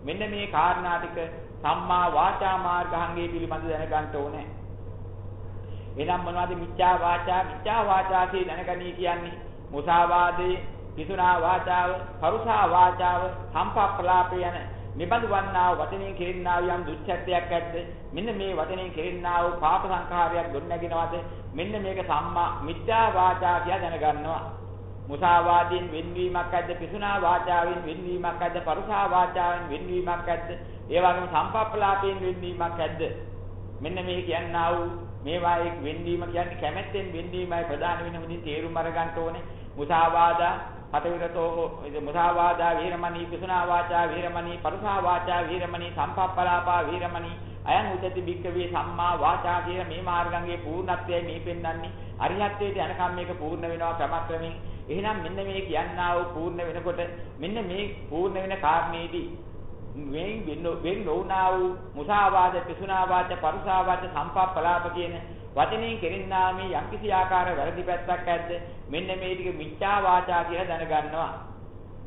මෙන්න මේ කාරණා ටික සම්මා වාචා මාර්ගාංගයේ පිළිබඳ දැනගන්න ඕනේ. එහෙනම් මොනවද මිච්ඡා වාචා? මිච්ඡා වාචාසේ දැනගනි කියන්නේ මුසාවාදේ පිසුනා වාචාව පරුසා වාචාව සම්පප්පලාප යන නිබඳු වන්නා වූ වචනයෙන් කෙරෙන්නා වූ යම් දුච්චත්වයක් ඇද්ද? මෙන්න මේ වචනයෙන් කෙරෙන්නා වූ පාප සංඛාරයක් ගොඩනගෙනවද? මෙන්න මේක සම්මා මිත්‍යා වාචා කියලා දැනගන්නවා. මුසාවාදයෙන් වෙන්වීමක් ඇද්ද? පිසුනා වාචාවෙන් වෙන්වීමක් ඇද්ද? පරුසා වාචාවෙන් වෙන්වීමක් ඇද්ද? ඒ වගේම සම්පප්පලාපයෙන් වෙන්වීමක් ඇද්ද? මෙන්න මේ කියන්නා වූ මේවා එක් වෙන්වීම කියන්නේ කැමැත්තෙන් වෙන්වීමයි ප්‍රධාන වෙන මුදින් තේරුම් අරගන්න ඕනේ. මුසාවාදා පතවිරතෝ මුසාවාදා වීරමණී පිසුනා වාචා වීරමණී පරුසා වාචා වීරමණී සම්පප්පලාපා වීරමණී අයං උදති බික්කවේ සම්මා වාචා කියන මේ මාර්ගංගේ පූර්ණත්වයයි මේ පෙන්වන්නේ. අරිහත්ත්වයට යනකම් මේක පූර්ණ වෙනවා ක්‍රමක්‍රමයෙන්. එහෙනම් මෙන්න මේ කියන්නා වූ පූර්ණ වෙනකොට මෙන්න මේ පූර්ණ වෙන කාරණේදී වෙන් වෙන් නොවුනා වූ මුසාවාද පිසුනා වාච පරුසා වාච සම්පප්පලාප කියන වචනෙන් කෙරෙන්නා මේ යම්කිසි ආකාර වැරදි පැත්තක් ඇද්ද මෙන්න මේ ටික මිච්ඡා වාචා කියලා දැනගන්නවා.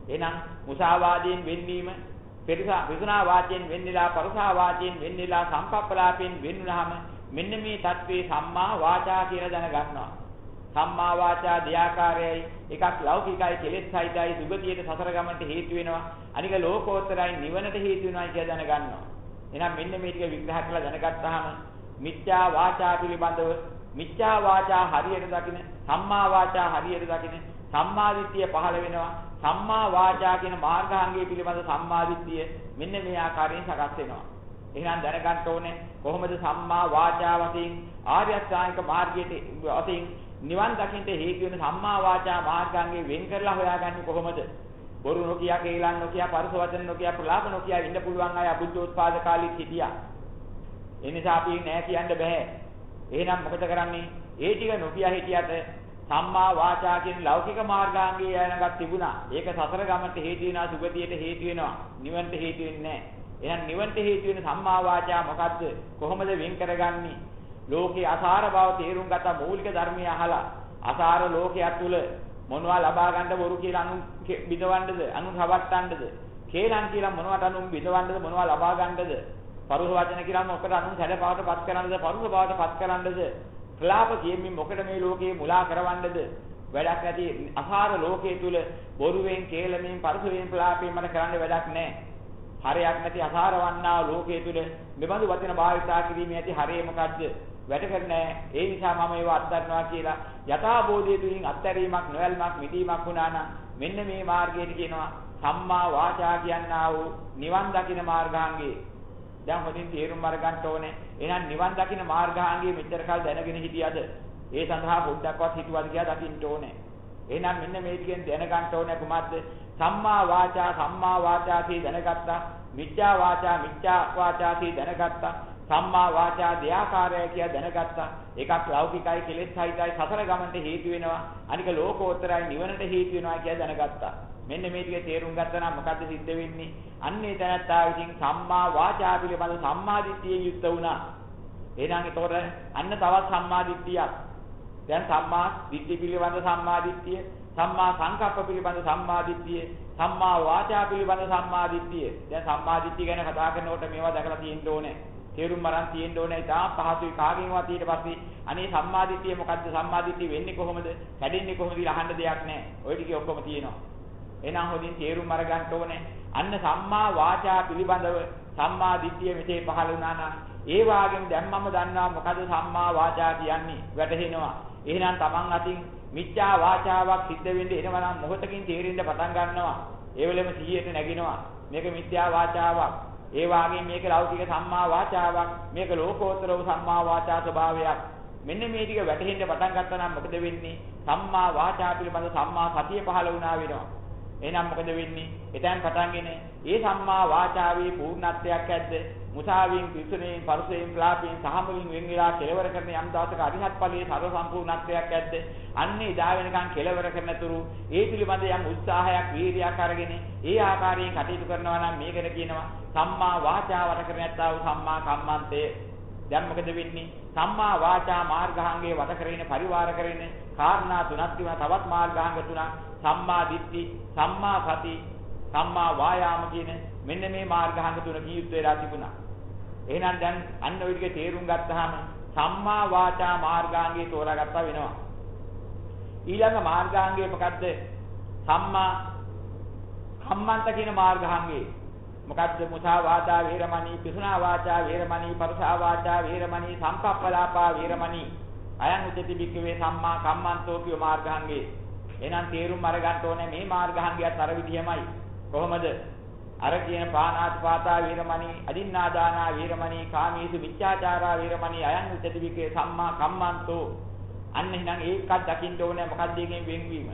එහෙනම් මුසාවාදයෙන් වෙන්වීම පෙරසා විසුනා වාචයෙන් වෙන්නලා පරසා වාචයෙන් වෙන්නලා සම්පප්පලාපයෙන් වෙන්නුනහම මෙන්න මේ தત્වේ සම්මා වාචා කියලා දැනගන්නවා. සම්මා වාචා දෙයාකාරයයි එකක් ලෞකිකයි කෙලෙස් සහිතයි දුගතියට සසර ගමනට හේතු වෙනවා. අනික ලෝකෝත්තරයි නිවනට හේතු වෙනවා කියලා දැනගන්නවා. එහෙනම් මෙන්න මේ ටික විග්‍රහ කරලා දැනගත්තාම මිත්‍යා වාචා පිළිබඳව මිත්‍යා වාචා හරියට දකින සම්මා වාචා හරියට දකින සම්මාදිට්ඨිය පහළ වෙනවා. සම්මා වාචා කියන මාර්ගාංගය පිළිබඳ සම්මාදිට්ඨිය මෙන්න මේ ආකාරයෙන් සකස් වෙනවා. එහෙනම් දැනගන්න ඕනේ කොහොමද සම්මා වාචා වශයෙන් ආර්ය අෂ්ටාංගික මාර්ගයට වශයෙන් නිවන් දකින්න හේතු වෙන සම්මා වාචා මාර්ගාංගේ වෙන් කරලා හොයාගන්නේ කොහොමද? බොරු නොකිය කේලම් නොකිය පරස වචන නොකිය ප්‍රලාප නොකිය ඉන්න පුළුවන් අය අබුද්ධෝත්පාද කාලෙත් හිටියා. ඒ නිසා අපි නෑ කියන්න බෑ. එහෙනම් මොකද කරන්නේ? ඒ ටික නොකිය හිටියට සම්මා වාචා කියන ලෞකික මාර්ගාංගයේ යනගත් තිබුණා. ඒක සසර ගමනට හේතු වෙනවා, සුගතියට හේතු වෙනවා. නිවන්ට හේතු වෙන්නේ නෑ. එහෙනම් නිවන්ට හේතු වෙන සම්මා වාචා මොකද්ද? කොහොමද වෙන් කරගන්නේ? ලෝකේ අසාර බව තේරුම් ගත මූලික ධර්මය අහලා අසාර ලෝකයක් තුල මොනවා ලබා ගන්න බොරු කියලා අනු බිඳවන්නද අනු රවට්ටන්නද කේලම් කියලා මොනවට අනු බිඳවන්නද මොනවා ලබා ගන්නද පරුස වචන කියලා මොකද අනුන් සැඩ බවට පත් කරන්නද පරුස බවට පත් කරන්නද? ප්‍රලාප කියමින් මොකද මේ ලෝකේ මුලා කරවන්නද? වැඩක් නැති අසාර ලෝකයේ තුල බොරුවෙන් කේලමෙන් පරුසයෙන් ප්‍රලාපයෙන් මට කරන්න වැඩක් නැහැ. හරයක් නැති අසාර වන්නා ලෝකයේ තුල මෙබඳු වචන භාවිතා කිරීමේ ඇති හරය මොකද්ද? වැටකරන්නේ ඒ නිසා මම ඒව අත්දන්නවා කියලා යථාබෝධය තුලින් අත්හැරීමක් නොයල්මක් මිදීමක් වුණා නම් මෙන්න මේ මාර්ගයට කියනවා සම්මා වාචා කියනා වූ නිවන් දකින මාර්ගාංගයේ දැන් හොඳින් තේරුම් අරගන්න ඕනේ. එහෙනම් නිවන් දකින්න මාර්ගාංගය මෙච්චර කල් දැනගෙන හිටියද? ඒ සඳහා පොඩ්ඩක්වත් හිතුවද කියලා දකින්න ඕනේ. එහෙනම් මෙන්න මේ ටිකෙන් දැනගන්න ඕනේ කුමක්ද? සම්මා වාචා සම්මා වාචාති දැනගත්තා. මිච්ඡා වාචා මිච්ඡා වාචාති දැනගත්තා. සම්මා වාචා දෙයාකාරය කියලා දැනගත්තා. එකක් ලෞකිකයි කෙලෙස් සහිතයි සසර ගමනට හේතු වෙනවා. අනික ලෝකෝත්තරයි නිවනට හේතු වෙනවා කියලා දැනගත්තා. මෙන්න මේ ටික තේරුම් ගත්තා නම් මොකද්ද සිද්ධ වෙන්නේ? අන්නේ තැනත්තා විසින් සම්මා වාචා පිළිබඳ සම්මාදිට්ඨියෙන් යුක්ත වුණා. එහෙනම් ඒතකොට අන්න තවත් සම්මාදිට්ඨියක්. දැන් සම්මා දිට්ඨි පිළිබඳ සම්මාදිට්ඨිය, සම්මා සංකප්ප පිළිබඳ සම්මාදිට්ඨිය, සම්මා වාචා පිළිබඳ සම්මාදිට්ඨිය. දැන් සම්මාදිට්ඨිය ගැන කතා කරනකොට මේවා දැකලා තියෙන්න ඕනේ. තේරුම් අරන් තියෙන්න ඕනේ. ඉතාල පහසුයි කාගෙන්වත් ඊට පස්සේ අනේ සම්මාදිට්ඨිය මොකද්ද? සම්මාදිට්ඨිය වෙන්නේ කොහොමද? කැඩෙන්නේ කොහොමද කියලා අහන්න දෙයක් නැහැ. ওই ටික ඔක්කොම තියෙනවා. එහෙනම් හොඳින් තේරුම් අරගන්න ඕනේ. අන්න සම්මා වාචා පිළිබඳව සම්මා දිට්ඨිය මෙතේ පහළ වුණා නම් ඒ වාගෙම දැන් මම දන්නවා මොකද සම්මා වාචා කියන්නේ වැටහෙනවා. එහෙනම් Taman අතින් මිච්ඡා වාචාවක් සිද්ධ වෙන්නේ එනවා නම් මොහොතකින් තේරෙන්න පටන් ගන්නවා. ඒ වෙලෙම 100ට නැගිනවා. මේක මිත්‍යා වාචාවක්. ඒ වාගේ මේක ලෞකික සම්මා වාචාවක්. මේක ලෝකෝත්තරව සම්මා වාචා ස්වභාවයක්. මෙන්න මේ ටික වැටහෙන්න පටන් ගත්තා නම් මොකද වෙන්නේ? සම්මා වාචා පිළිබඳ සම්මා සතිය පහළ වුණා වෙනවා. එහෙනම් මොකද වෙන්නේ? එතෙන් පටන්ගෙන ඒ සම්මා වාචාවේ පූර්ණත්වයක් ඇද්ද? මුසාවෙන්, පිසුනේ, පරුසයෙන්, ක්ලාපයෙන්, සහමුලින් වෙන් වෙලා කෙලවර කරන යම් දවසක අරිහත් ඵලයේ සර්ව සම්පූර්ණත්වයක් ඇද්ද? අන්නේ ඉදා වෙනකන් කෙලවර කරනතුරු ඒ පිළිබඳ යම් උත්සාහයක්, වීර්යයක් අරගෙන ඒ ආකාරයෙන් කටයුතු කරනවා නම් මේකට කියනවා සම්මා වාචා වර කර නැත්තා වූ සම්මා කම්මන්තය. දැන් මොකද වෙන්නේ? සම්මා වාචා මාර්ගාංගයේ වත කරගෙන පරිවාර කරගෙන කාරණා තුනක් තිබුණා තවත් මාර්ගාංග තුනක් සම්මා දිට්ඨි, සම්මා සති, සම්මා වායාම කියන මෙන්න මේ මාර්ගාංග තුන කීයුත් වෙලා තිබුණා. එහෙනම් දැන් අන්න ওই ටික තේරුම් ගත්තාම සම්මා වාචා මාර්ගාංගය තෝරාගත්තා වෙනවා. ඊළඟ මාර්ගාංගය මොකද්ද? සම්මා කම්මන්ත කියන මාර්ගාංගය. මොකද්ද? මුසාවාදා වේරමණී, පිසුනා වාචා වේරමණී, පරුසා වාචා වේරමණී, සම්පප්පලාපා වේරමණී. අයං උච්චති බික්කවේ සම්මා කම්මන්තෝ කිය මාර්ගාංගය. එහෙනම් තේරුම් අරගන්න ඕනේ මේ මාර්ගාංගයත් අර විදිහමයි. කොහොමද? අර කියන පානාතිපාතා වීරමණී, අදින්නාදානා වීරමණී, කාමීසු මිච්ඡාචාරා වීරමණී, අයං උච්චතිවිකේ සම්මා කම්මන්තෝ. අන්න එහෙනම් ඒකත් දකින්න ඕනේ මොකක්ද එකෙන් වෙන්වීම?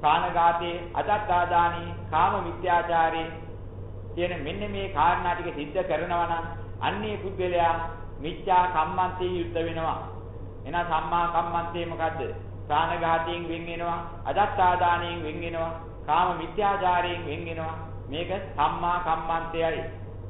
කානගාතේ, අදත්තාදානී, කාම මිත්‍යාචාරේ කියන මෙන්න මේ කාරණා ටික සිද්ධ කරනවා නම් අන්නේ පුද්ගලයා මිච්ඡා කම්මන්තේ යුද්ධ වෙනවා. එහෙනම් සම්මා කම්මන්තේ මොකද්ද? ප්‍රාණඝාතයෙන් වෙන් වෙනවා, අදත්තාදානයෙන් වෙන් වෙනවා, කාම මිත්‍යාචාරයෙන් වෙන් වෙනවා. මේක සම්මා කම්මන්තයයි.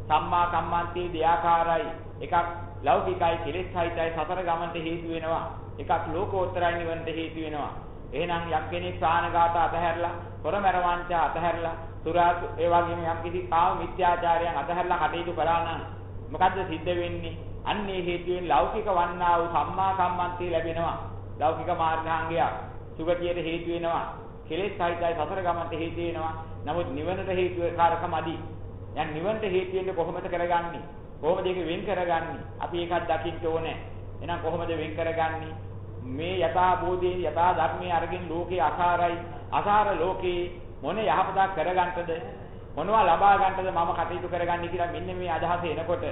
සම්මා කම්මන්තේ දෙයාකාරයි. එකක් ලෞකිකයි කෙලෙස් සහිතයි සතර ගමන්ට හේතු වෙනවා. එකක් ලෝකෝත්තරයි නිවනට හේතු වෙනවා. එහෙනම් යම් කෙනෙක් ප්‍රාණඝාත අතහැරලා, පොරමරවංච අතහැරලා, සුරා ඒ වගේම යම් කිසි කාම මිත්‍යාචාරයන් අතහැරලා කටයුතු කරා නම් මොකද්ද සිද්ධ වෙන්නේ? අන්නේ හේතුවෙන් ලෞකික වන්නා වූ සම්මා කම්මන්තේ ලැබෙනවා. ලෞකික මාර්ගාංගයක් සුගතියට හේතු වෙනවා. කෙලෙස් සහිතයි සතර ගමන්ට හේතු වෙනවා. නමුත් නිවනට හේතු කාරකම අදි. දැන් නිවනට හේතු වෙන්නේ කොහොමද කරගන්නේ? කොහොමද ඒක වෙන් කරගන්නේ? අපි ඒකත් දකින්න ඕනේ. එහෙනම් කොහොමද වෙන් කරගන්නේ? මේ යථා බෝධියේ යථා ධර්මයේ අරගෙන ලෝකේ අසාරයි. අසාර ලෝකේ මොන යහපතක් කරගන්නටද? මොනවා ලබා ගන්නටද මම කටයුතු කරගන්නේ කියලා මෙන්න මේ අදහස එනකොට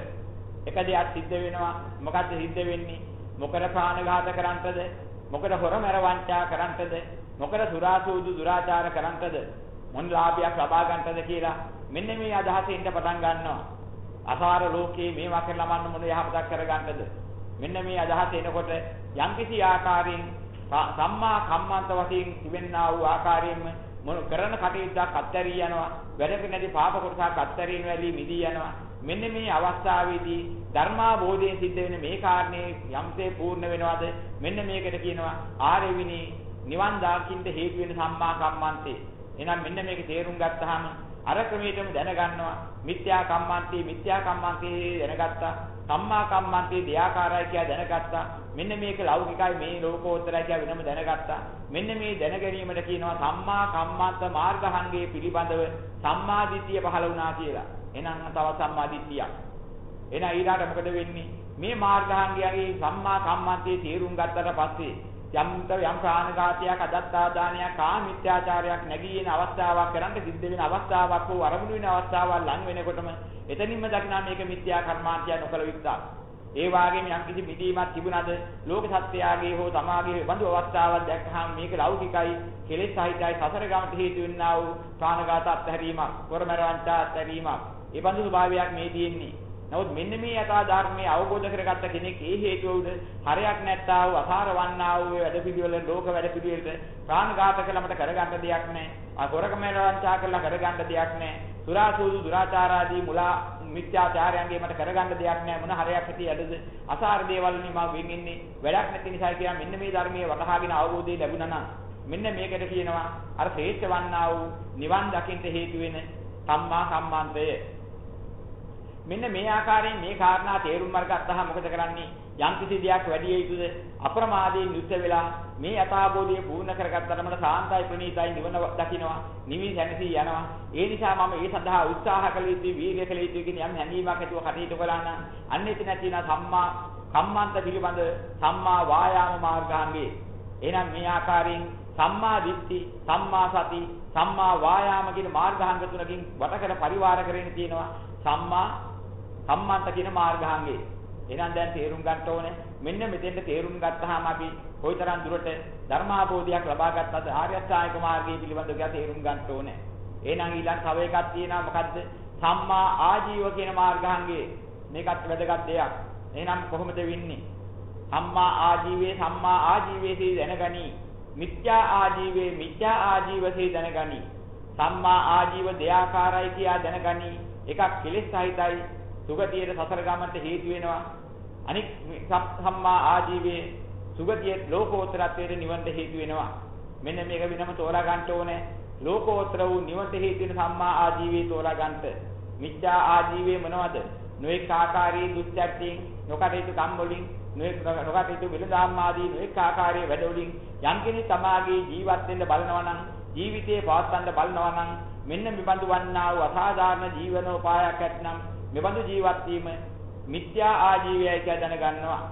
එක දෙයක් සිද්ධ වෙනවා. මොකද්ද සිද්ධ වෙන්නේ? මොකද ප්‍රාණඝාත කරන්නටද? මොකද හොරමර වංචා කරන්නටද? මොකද සුරාසූදු දුරාචාර කරන්නටද? මොන ලාභයක් ලබා ගන්නටද කියලා මෙන්න මේ අදහසින් පටන් ගන්නවා. අසාර ලෝකේ මේවා කරලා මන්න මොන යහපතක් කරගන්නටද? මෙන්න මේ අදහස එනකොට යම්කිසි ආකාරයෙන් සම්මා කම්මන්ත වශයෙන් තිබෙනා වූ ආකාරයෙන්ම මොන කරන කටයුත්තක් අත්හැරී යනවා වැඩක නැති පාප කොටසක් අත්හැරීම වැලී මිදී යනවා මෙන්න මේ අවස්ථාවේදී ධර්මාබෝධයෙන් සිද්ධ වෙන මේ කාරණේ යම්සේ පූර්ණ වෙනවද? මෙන්න මේකට කියනවා ආරෙවිනි නිවන් දාකින්ද හේතු වෙන සම්මා කම්මන්තේ. එහෙනම් මෙන්න මේක තේරුම් ගත්තාම අර ක්‍රමයටම දැනගන්නවා මිත්‍යා කම්මන්තේ මිත්‍යා කම්මන්තේ දැනගත්තා සම්මා කම්මන්තේ දෙයාකාරයි කියලා දැනගත්තා. මෙන්න මේක ලෞකිකයි මේ ලෝකෝත්තරයි කියලා වෙනම දැනගත්තා. මෙන්න මේ දැන ගැනීමට කියනවා සම්මා කම්මන්ත මාර්ගහංගයේ පිළිබඳව සම්මා දිට්ඨිය පහළ වුණා කියලා. එහෙනම් තව සම්මා දිට්ඨියක් එහෙනම් ඊළාට මොකද වෙන්නේ මේ මාර්ගාංගයගේ සම්මා කම්මන්තේ තේරුම් ගත්තට පස්සේ යම්ත යම් ප්‍රාණඝාතයක් අදත්තාදානයක් කාමිත්‍යාචාරයක් නැගී එන අවස්ථාවක් කරන්න සිද්ධ වෙන අවස්ථාවක් හෝ අරමුණු වෙන අවස්ථාවක් ලං වෙනකොටම එතනින්ම දකිනා මේක මිත්‍යා කර්මාන්තය නොකල යුක්තා. ඒ වාගේම යම් කිසි මිදීමක් තිබුණාද ලෝක සත්‍යයගේ හෝ තමාගේ බඳු අවස්ථාවක් දැක්කහම මේක ලෞකිකයි කෙලෙස් සහිතයි සසර ගමට හේතු වෙන්නා වූ ප්‍රාණඝාත අත්හැරීමක්, කොරමරවන්ත අත්හැරීමක්. ඒ බඳු ස්වභාවයක් මේ තියෙන්නේ. නමුත් මෙන්න මේ යථා ධර්මයේ අවබෝධ කරගත්ත කෙනෙක් ඒ හේතුවද හරයක් නැත්තා වූ අසාර වන්නා වූ වැඩපිළිවෙල ලෝක වැඩපිළිවෙලට ප්‍රාණඝාත කළමට කරගන්න දෙයක් නැහැ. ආ ගොරකමෙන් වංචා කළා කරගන්න දෙයක් නැහැ. සුරාසූදු දුරාචාරාදී මුලා මිත්‍යාචාරයන්ගේ මට කරගන්න දෙයක් නැහැ මොන හරයක් ඇති යදද අසාර දේවල් වලින් මම වෙන් ඉන්නේ වැඩක් නැති නිසා කියලා මෙන්න මේ ධර්මයේ වටහාගෙන අවබෝධය ලැබුණා නම් මෙන්න මේකට කියනවා අර ශ්‍රේෂ්ඨ වන්නා වූ නිවන් දකින්න හේතු වෙන සම්මා සම්මාන්තය මෙන්න මේ ආකාරයෙන් මේ කාරණා තේරුම් අරගත්තාම මොකද කරන්නේ? යම් කිසි දෙයක් වැඩි යුතුද? අප්‍රමාදයෙන් යුත් වෙලා මේ යථාබෝධය පූර්ණ කරගත්තට මට සාන්තයි ප්‍රණීතයි නිවන දකින්නවා නිවි සැනසී යනවා. ඒ නිසා මම ඒ සඳහා උත්සාහ කළ යුතුයි වීර්ය කළ යුතුයි කියන යම් හැඟීමක් ඇතුව කටයුතු කළා නම් අන්න එතන තියෙන සම්මා කම්මන්ත පිළිබඳ සම්මා වායාම මාර්ගාංගේ එහෙනම් මේ ආකාරයෙන් සම්මා දිට්ඨි සම්මා සති සම්මා වායාම කියන මාර්ගාංග තුනකින් වටකර පරිවාර කරගෙන තියෙනවා. සම්මා සම්මන්ත කියන මාර්ගාංගේ එහෙනම් දැන් තේරුම් ගන්න ඕනේ මෙන්න මෙතෙන්ට තේරුම් ගත්තාම අපි කොයිතරම් දුරට ධර්මාභෝධයක් ලබා ගත්තද ආර්ය අෂ්ටාංගික මාර්ගය පිළිබඳව කියලා තේරුම් ගන්න ඕනේ. එහෙනම් ඊළඟ තව එකක් තියෙනවා මොකද්ද? සම්මා ආජීව කියන මාර්ගාංගයේ මේකත් වැදගත් දෙයක්. එහෙනම් කොහොමද වෙන්නේ? සම්මා ආජීවයේ සම්මා ආජීවයේදී දැනගනි. මිත්‍යා ආජීවයේ මිත්‍යා ආජීවයේ දැනගනි. සම්මා ආජීව දෙයාකාරයි කියා දැනගනි. එකක් කෙලෙස් සහිතයි සුගතියේ සසර ගමන්ට හේතු වෙනවා. අනික් සම්මා ආජීවයේ සුගතියේ ලෝකෝත්තරත්වයට නිවන්ට හේතු වෙනවා. මෙන්න මේක වෙනම තෝරා ගන්න ඕනේ. ලෝකෝත්තර වූ නිවන්ට හේතු වෙන සම්මා ආජීවයේ තෝරා ගන්නට. මිත්‍යා ආජීවයේ මොනවද? නොඑක ආකාරයේ දුස්චර්යෙන්, නොකටයුතු කම් වලින්, නොඑක නොකටයුතු විලදාම් ආදී නොඑක ආකාරයේ වැඩ වලින් යම් කෙනෙක් තමාගේ ජීවත් වෙන්න බලනවා නම්, ජීවිතේ පවත්වන්න බලනවා නම් මෙන්න මෙබඳු වන්නා වූ අසාධාරණ ජීවනෝපායක් ඇතනම් මෙබඳු ජීවත් වීම මිත්‍යා ආජීවයයි කියලා දැනගන්නවා.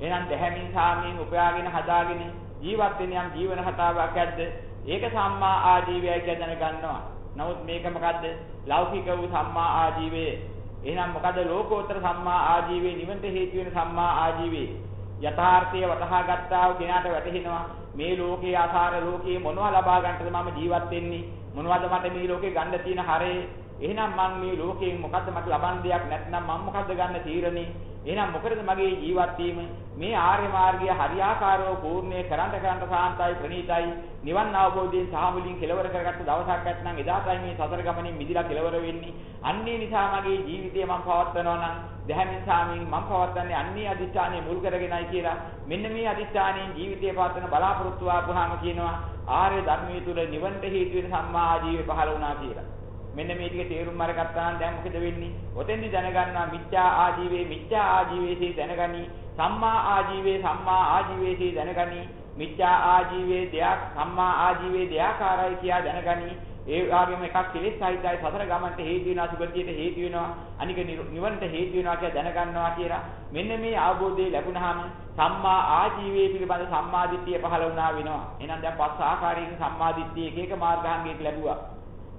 එහෙනම් දැහැමින් සාමයෙන් උපයාගෙන හදාගෙන ජීවත් වෙන යම් ජීවන හතාවක් ඇද්ද? ඒක සම්මා ආජීවයයි කියලා දැනගන්නවා. නමුත් මේක මොකද්ද? ලෞකික වූ සම්මා ආජීවය. එහෙනම් මොකද ලෝකෝත්තර සම්මා ආජීවයේ නිවන්ට හේතු වෙන සම්මා ආජීවයේ යථාර්ථය වටහා ගත්තා වූ කෙනාට වැටහෙනවා මේ ලෝකයේ ආසාර ලෝකයේ මොනවා ලබා ගන්නද මම ජීවත් වෙන්නේ මොනවද මට මේ ලෝකේ ගන්න තියෙන හරේ එහෙනම් මං මේ ලෝකයෙන් මොකද්ද මට ලබන්න දෙයක් නැත්නම් මම මොකද්ද ගන්න තීරණේ? එහෙනම් මොකද මගේ ජීවත් වීම? මේ ආර්ය මාර්ගය හරියාකාරව පූර්ණේ කරන්ට කරන්ට සාන්තයි ප්‍රණීතයි. නිවන් අවබෝධයෙන් සාමුලින් කෙලවර කරගත්ත දවසක් නැත්නම් එදාටයි මේ සතර ගමනින් මිදිලා කෙලවර වෙන්නේ. අන්නේ නිසා මගේ ජීවිතය මම පවත්වනවා නම් දැහැමින් සාමින් මම පවත්වන්නේ අන්නේ අදිෂ්ඨානය මුල් කරගෙනයි කියලා. මෙන්න මේ අදිෂ්ඨානයෙන් ජීවිතය පවත්වන බලාපොරොත්තු ආපුවාම කියනවා ආර්ය ධර්මයේ තුල නිවන්ට හේතු වෙන සම්මා ආජීවය පහළ වුණා කියලා. මෙන්න මේ ටික තේරුම් අරගත්තා නම් දැන් මොකද වෙන්නේ? ඔතෙන්දි දැනගන්නවා මිත්‍යා ආජීවයේ මිත්‍යා ආජීවයේදී දැනගනි. සම්මා ආජීවයේ සම්මා ආජීවයේදී දැනගනි. මිත්‍යා ආජීවයේ දෙයක් සම්මා ආජීවයේ දෙයාකාරයි කියා දැනගනි. ඒ වගේම එකක් කෙලෙස් සහිතයි සතර ගමන්ට හේතු වෙනවා සුගතියට හේතු වෙනවා අනික නිවනට හේතු වෙනවා කියලා දැනගන්නවා කියලා මෙන්න මේ අවබෝධය ලැබුණාම සම්මා ආජීවයේ පිළිබඳ සම්මාදිට්ඨිය පහළ වුණා වෙනවා එහෙනම් දැන් පස් ආකාරයෙන් සම්මාදිට්ඨිය එක එක මාර්ගාංගයක ලැබුවා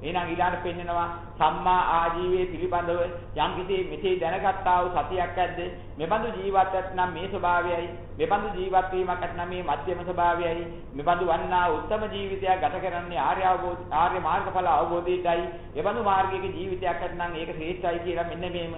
එහෙනම් ඊළඟට පෙන්නනවා සම්මා ආජීවයේ පිළිබඳව යම් කිසි මෙසේ දැනගත්තා වූ සතියක් ඇද්ද? මෙබඳු ජීවත් නම් මේ ස්වභාවයයි. මෙබඳු ජීවත් වීමක් ඇත්නම් මේ මධ්‍යම ස්වභාවයයි. මෙබඳු වන්නා උත්තම ජීවිතයක් ගත කරන්නේ ආර්ය අවබෝධ ආර්ය මාර්ගඵල අවබෝධයටයි. එබඳු මාර්ගයක ජීවිතයක් ඇත්නම් ඒක ශ්‍රේෂ්ඨයි කියලා මෙන්න මේම.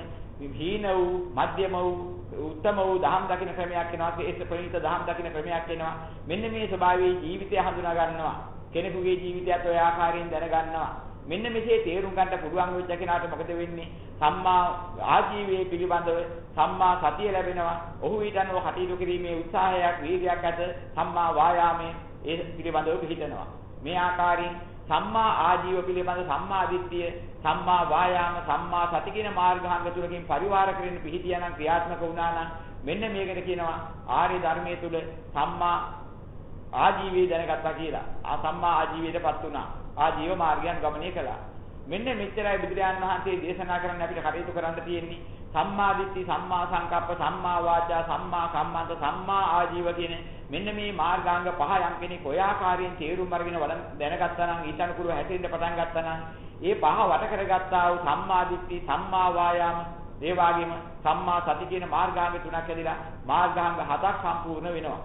හීන වූ මධ්‍යම වූ උත්තම වූ දහම් දකින්න ක්‍රමයක් වෙනවා. ඒත් ප්‍රණීත දහම් දකින්න ක්‍රමයක් වෙනවා. මෙන්න මේ ස්වභාවයේ ජීවිතය හඳුනා ගන්නවා. කෙනෙකුගේ ජීවිතයත් ඔය ආකාරයෙන් දැනගන්නවා. මෙන්න මෙසේ තේරුම් ගන්න පුළුවන් වෙච්ච කෙනාට මොකද වෙන්නේ? සම්මා ආජීවයේ පිළිබඳව සම්මා සතිය ලැබෙනවා. ඔහු ඊටනව කටයුතු කිරීමේ උත්සාහයක්, වීර්යයක් ඇත. සම්මා වායාමයේ ඒ පිළිබඳව පිළිතනවා. මේ ආකාරයෙන් සම්මා ආජීව පිළිබඳ සම්මා දිට්ඨිය, සම්මා වායාම, සම්මා සති කියන මාර්ගාංග තුනකින් පරිවාර කරගෙන පිහිටියා නම් ක්‍රියාත්මක වුණා නම් මෙන්න මේකට කියනවා ආර්ය ධර්මයේ තුල සම්මා ආජීවය දැනගත්තා කියලා. ආ සම්මා ආජීවයටපත් වුණා. ආජීව මාර්ගයන් ගමනය කළා. මෙන්න මෙච්චරයි බුදුරජාන් වහන්සේ දේශනා කරන්න අපිට කටයුතු කරන්න තියෙන්නේ. සම්මා දිට්ඨි, සම්මා සංකප්ප, සම්මා වාචා, සම්මා කම්මන්ත, සම්මා ආජීව කියන මෙන්න මේ මාර්ගාංග පහ යම් කෙනෙක් ඔය ආකාරයෙන් තේරුම් අරගෙන වඩ දැනගත්තා නම් ඊතනකුරු හැටෙන්න පටන් ගත්තා නම් ඒ පහ වට කරගත්තා වූ සම්මා දිට්ඨි, සම්මා වායාම, ඒ වගේම සම්මා සති කියන මාර්ගාංග තුනක් ඇදලා මාර්ගාංග හතක් සම්පූර්ණ වෙනවා.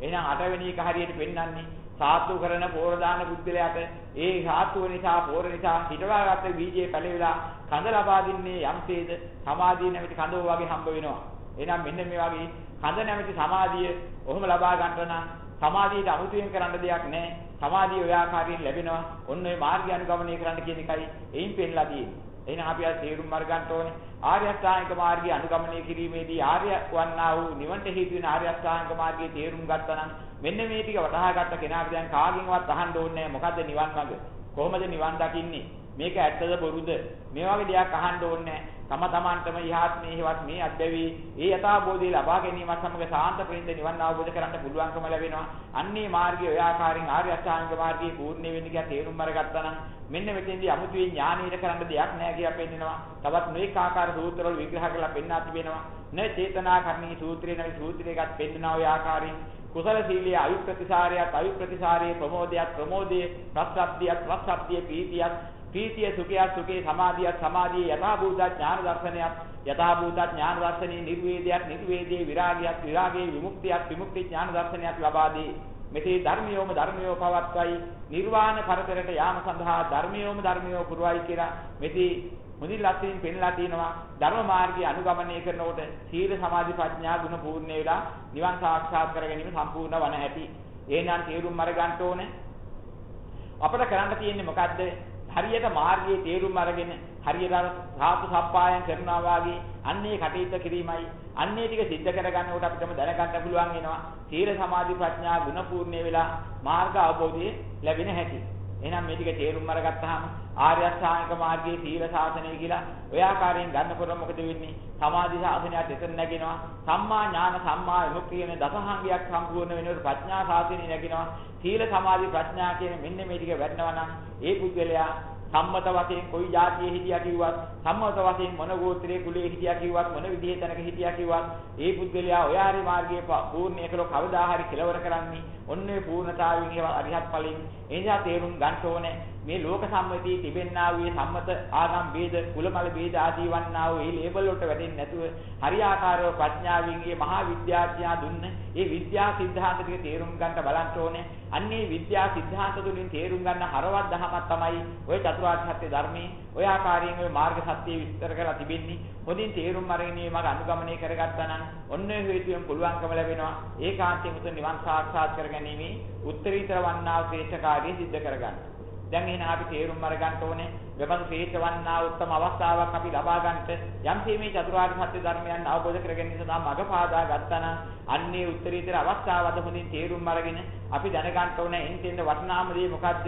එහෙනම් අටවෙනි එක හරියට පෙන්වන්නේ සාතු කරන පෝර දාන බුද්ධලයට ඒ සාතුව නිසා පෝර නිසා හිටවාගත්ත බීජේ පැලවිලා කඳ ලබා දින්නේ යම්සේද සමාධිය නැමැති කඳව වගේ හම්බ වෙනවා. එහෙනම් මෙන්න මේ වගේ කඳ නැමැති සමාධිය ඔහොම ලබා ගන්න නම් සමාධියට අමුතුවෙන් කරන්න දෙයක් නැහැ. සමාධිය ඔය ආකාරයෙන් ලැබෙනවා. ඔන්න ඔය මාර්ගය අනුගමනය කරන්න කියන එකයි එයින් පෙන්ලා තියෙන්නේ. එහෙනම් අපි අද තේරුම් අරගන්න ඕනේ ආර්ය අෂ්ටාංගික මාර්ගය අනුගමනය කිරීමේදී ආර්ය වන්නා වූ නිවන්ට හේතු වෙන ආර්ය අෂ්ටාංගික මාර්ගයේ තේරුම් ගත්තා නම් මෙන්න මේ ටික වටහා ගත්ත කෙනාට දැන් කාගෙන්වත් අහන්න ඕනේ නැහැ. මොකද්ද නිවන් මඟ? කොහොමද නිවන් දකින්නේ? මේක ඇත්තද බොරුද? මේ වගේ දෙයක් අහන්න ඕනේ තම තමන්ටම ඉහත් මේවත් මේ අධ්‍යවි ඒ යථාබෝධය ලබා ගැනීමත් සමග සාන්ත ප්‍රේන්ද නිවන් අවබෝධ කරගන්න පුළුවන්කම ලැබෙනවා. අන්නේ මාර්ගය ඔය ආකාරයෙන් ආර්ය අෂ්ටාංග මාර්ගයේ පූර්ණ වෙන්න කියලා තේරුම් අරගත්තා නම් මෙන්න මෙතෙන්දී අමුතුවෙන් ඥානීය කරන්න දෙයක් නැහැ කියලා පෙන්නනවා. තවත් මේක ආකාර සූත්‍රවල විග්‍රහ කරලා පෙන්වා තිබෙනවා. න චේතනා කර්ණී සූත්‍රේ නැති සූත්‍රයකට පෙන්නනවා ඔය ආකාරයෙන්. කුසල සීලයේ අයු ප්‍රතිසාරයත් අයු ප්‍රතිසාරයේ ප්‍රමෝදයත් ප්‍රමෝදයේ ප්‍රස්සබ්දියත් ප්‍රස්සබ්දියේ පීතියත් පීතිය සුඛය සුඛේ සමාධියත් සමාධියේ යථාභූත ඥාන දර්ශනයත් යථාභූත ඥාන දර්ශනයේ නිර්වේදයක් නිර්වේදයේ විරාගයක් විරාගයේ විමුක්තියක් විමුක්ති ඥාන දර්ශනයක් ලබා දී මෙසේ ධර්මියෝම ධර්මියෝ පවත්වයි නිර්වාණ කරතරට යාම සඳහා ධර්මියෝම ධර්මියෝ පුරවයි කියලා මෙසේ මුදින් ලස්සනින් පෙන්ලා තිනවා ධර්ම මාර්ගය අනුගමනය කරනකොට සීල සමාධි ප්‍රඥා ගුණ පූර්ණ වෙලා නිවන් සාක්ෂාත් කර ගැනීම සම්පූර්ණ වන හැටි. එහෙනම් තේරුම් අරගන්න ඕනේ. අපිට කරන්න තියෙන්නේ මොකද්ද? හරියට මාර්ගයේ තේරුම් අරගෙන හරියට සාතු සප්පායම් කරනවා වාගේ අන්නේ කටයුත්ත කිරීමයි අන්නේ ටික සිද්ධ කරගන්නකොට අපිටම දැනගන්න පුළුවන් වෙනවා සීල සමාධි ප්‍රඥා ගුණ පූර්ණ වෙලා මාර්ග අවබෝධය ලැබෙන හැටි. එහෙනම් මේ ටික තේරුම් අරගත්තාම ආර්ය අෂ්ටාංගික මාර්ගයේ සීල ශාසනය කියලා ඔය ආකාරයෙන් ගන්නකොට මොකද වෙන්නේ? සමාධි ශාසනයට එතන නැගෙනවා. සම්මා ඥාන සම්මා විමුක්තිය කියන දසහංගයක් සම්පූර්ණ වෙනකොට ප්‍රඥා ශාසනය නැගෙනවා. සීල සමාධි ප්‍රඥා කියන මෙන්න මේ ටික වැඩනවා නම් ඒ පුද්ගලයා සම්මත වශයෙන් කොයි જાතියේ හිටියා කිව්වත් සම්මත වශයෙන් මොන ගෝත්‍රයේ කුලයේ හිටියා කිව්වත් මොන විදිහේ තැනක හිටියා කිව්වත් ඒ පුද්ගලයා ඔය ආරි මාර්ගයේ පූර්ණය කළොත් කවදා හරි කෙලවර කරන්නේ ඔන්නේ පූර්ණතාවයෙන් ඒවා අරිහත් ඵලෙන්. ඒ නිසා තේරුම් ගන්න ඕනේ මේ ලෝක සම්මතිය තිබෙන්නා වූ සම්මත ආගම් ભેද කුලමල ભેද ආදී වන්නා වූ මේ ලේබල් වලට වැටෙන්නේ නැතුව හරියාකාරව ප්‍රඥාවෙන්ගේ මහා විද්‍යාඥයා දුන්න ඒ විද්‍යා સિદ્ધාන්ත ටික තේරුම් ගන්න බලන්න ඕනේ. අන්නේ විද්‍යා સિદ્ધාන්ත තුලින් තේරුම් ගන්න හරවත් දහමක් තමයි ওই චතුරාර්ය සත්‍ය ධර්මයේ ওই ආකාරයෙන් ওই මාර්ග සත්‍ය විස්තර කරලා තිබෙන්නේ. හොඳින් තේරුම් අරගෙන මේ මාර්ග අනුගමනය කරගත්තා නම් ඔන්න ඔය හේතුයෙන් පුළුවන්කම ලැබෙනවා. ඒකාන්තයෙන් උතුම් නිවන් සාක්ෂාත් කරගැනීමේ උත්තරීතර වන්නා ශ්‍රේෂ්ඨ කාර්යය සිද්ධ කරගන්න. දැන් එහෙනම් අපි තේරුම් අරගන්න ඕනේ වෙබඳු ශ්‍රේෂ්ඨවන්නා උත්තම අවස්ථාවක් අපි ලබා ගන්නට යම් මේ චතුරාර්ය සත්‍ය ධර්මයන් අවබෝධ කර ගැනීම සඳහා මඟ පාදා ගත්තා නම් අන්නේ උත්තරීතර අවස්ථාවද හොඳින් තේරුම් අරගෙන අපි දැනගන්න ඕනේ එන්ටෙන්ද වටිනාම දේ මොකද්ද?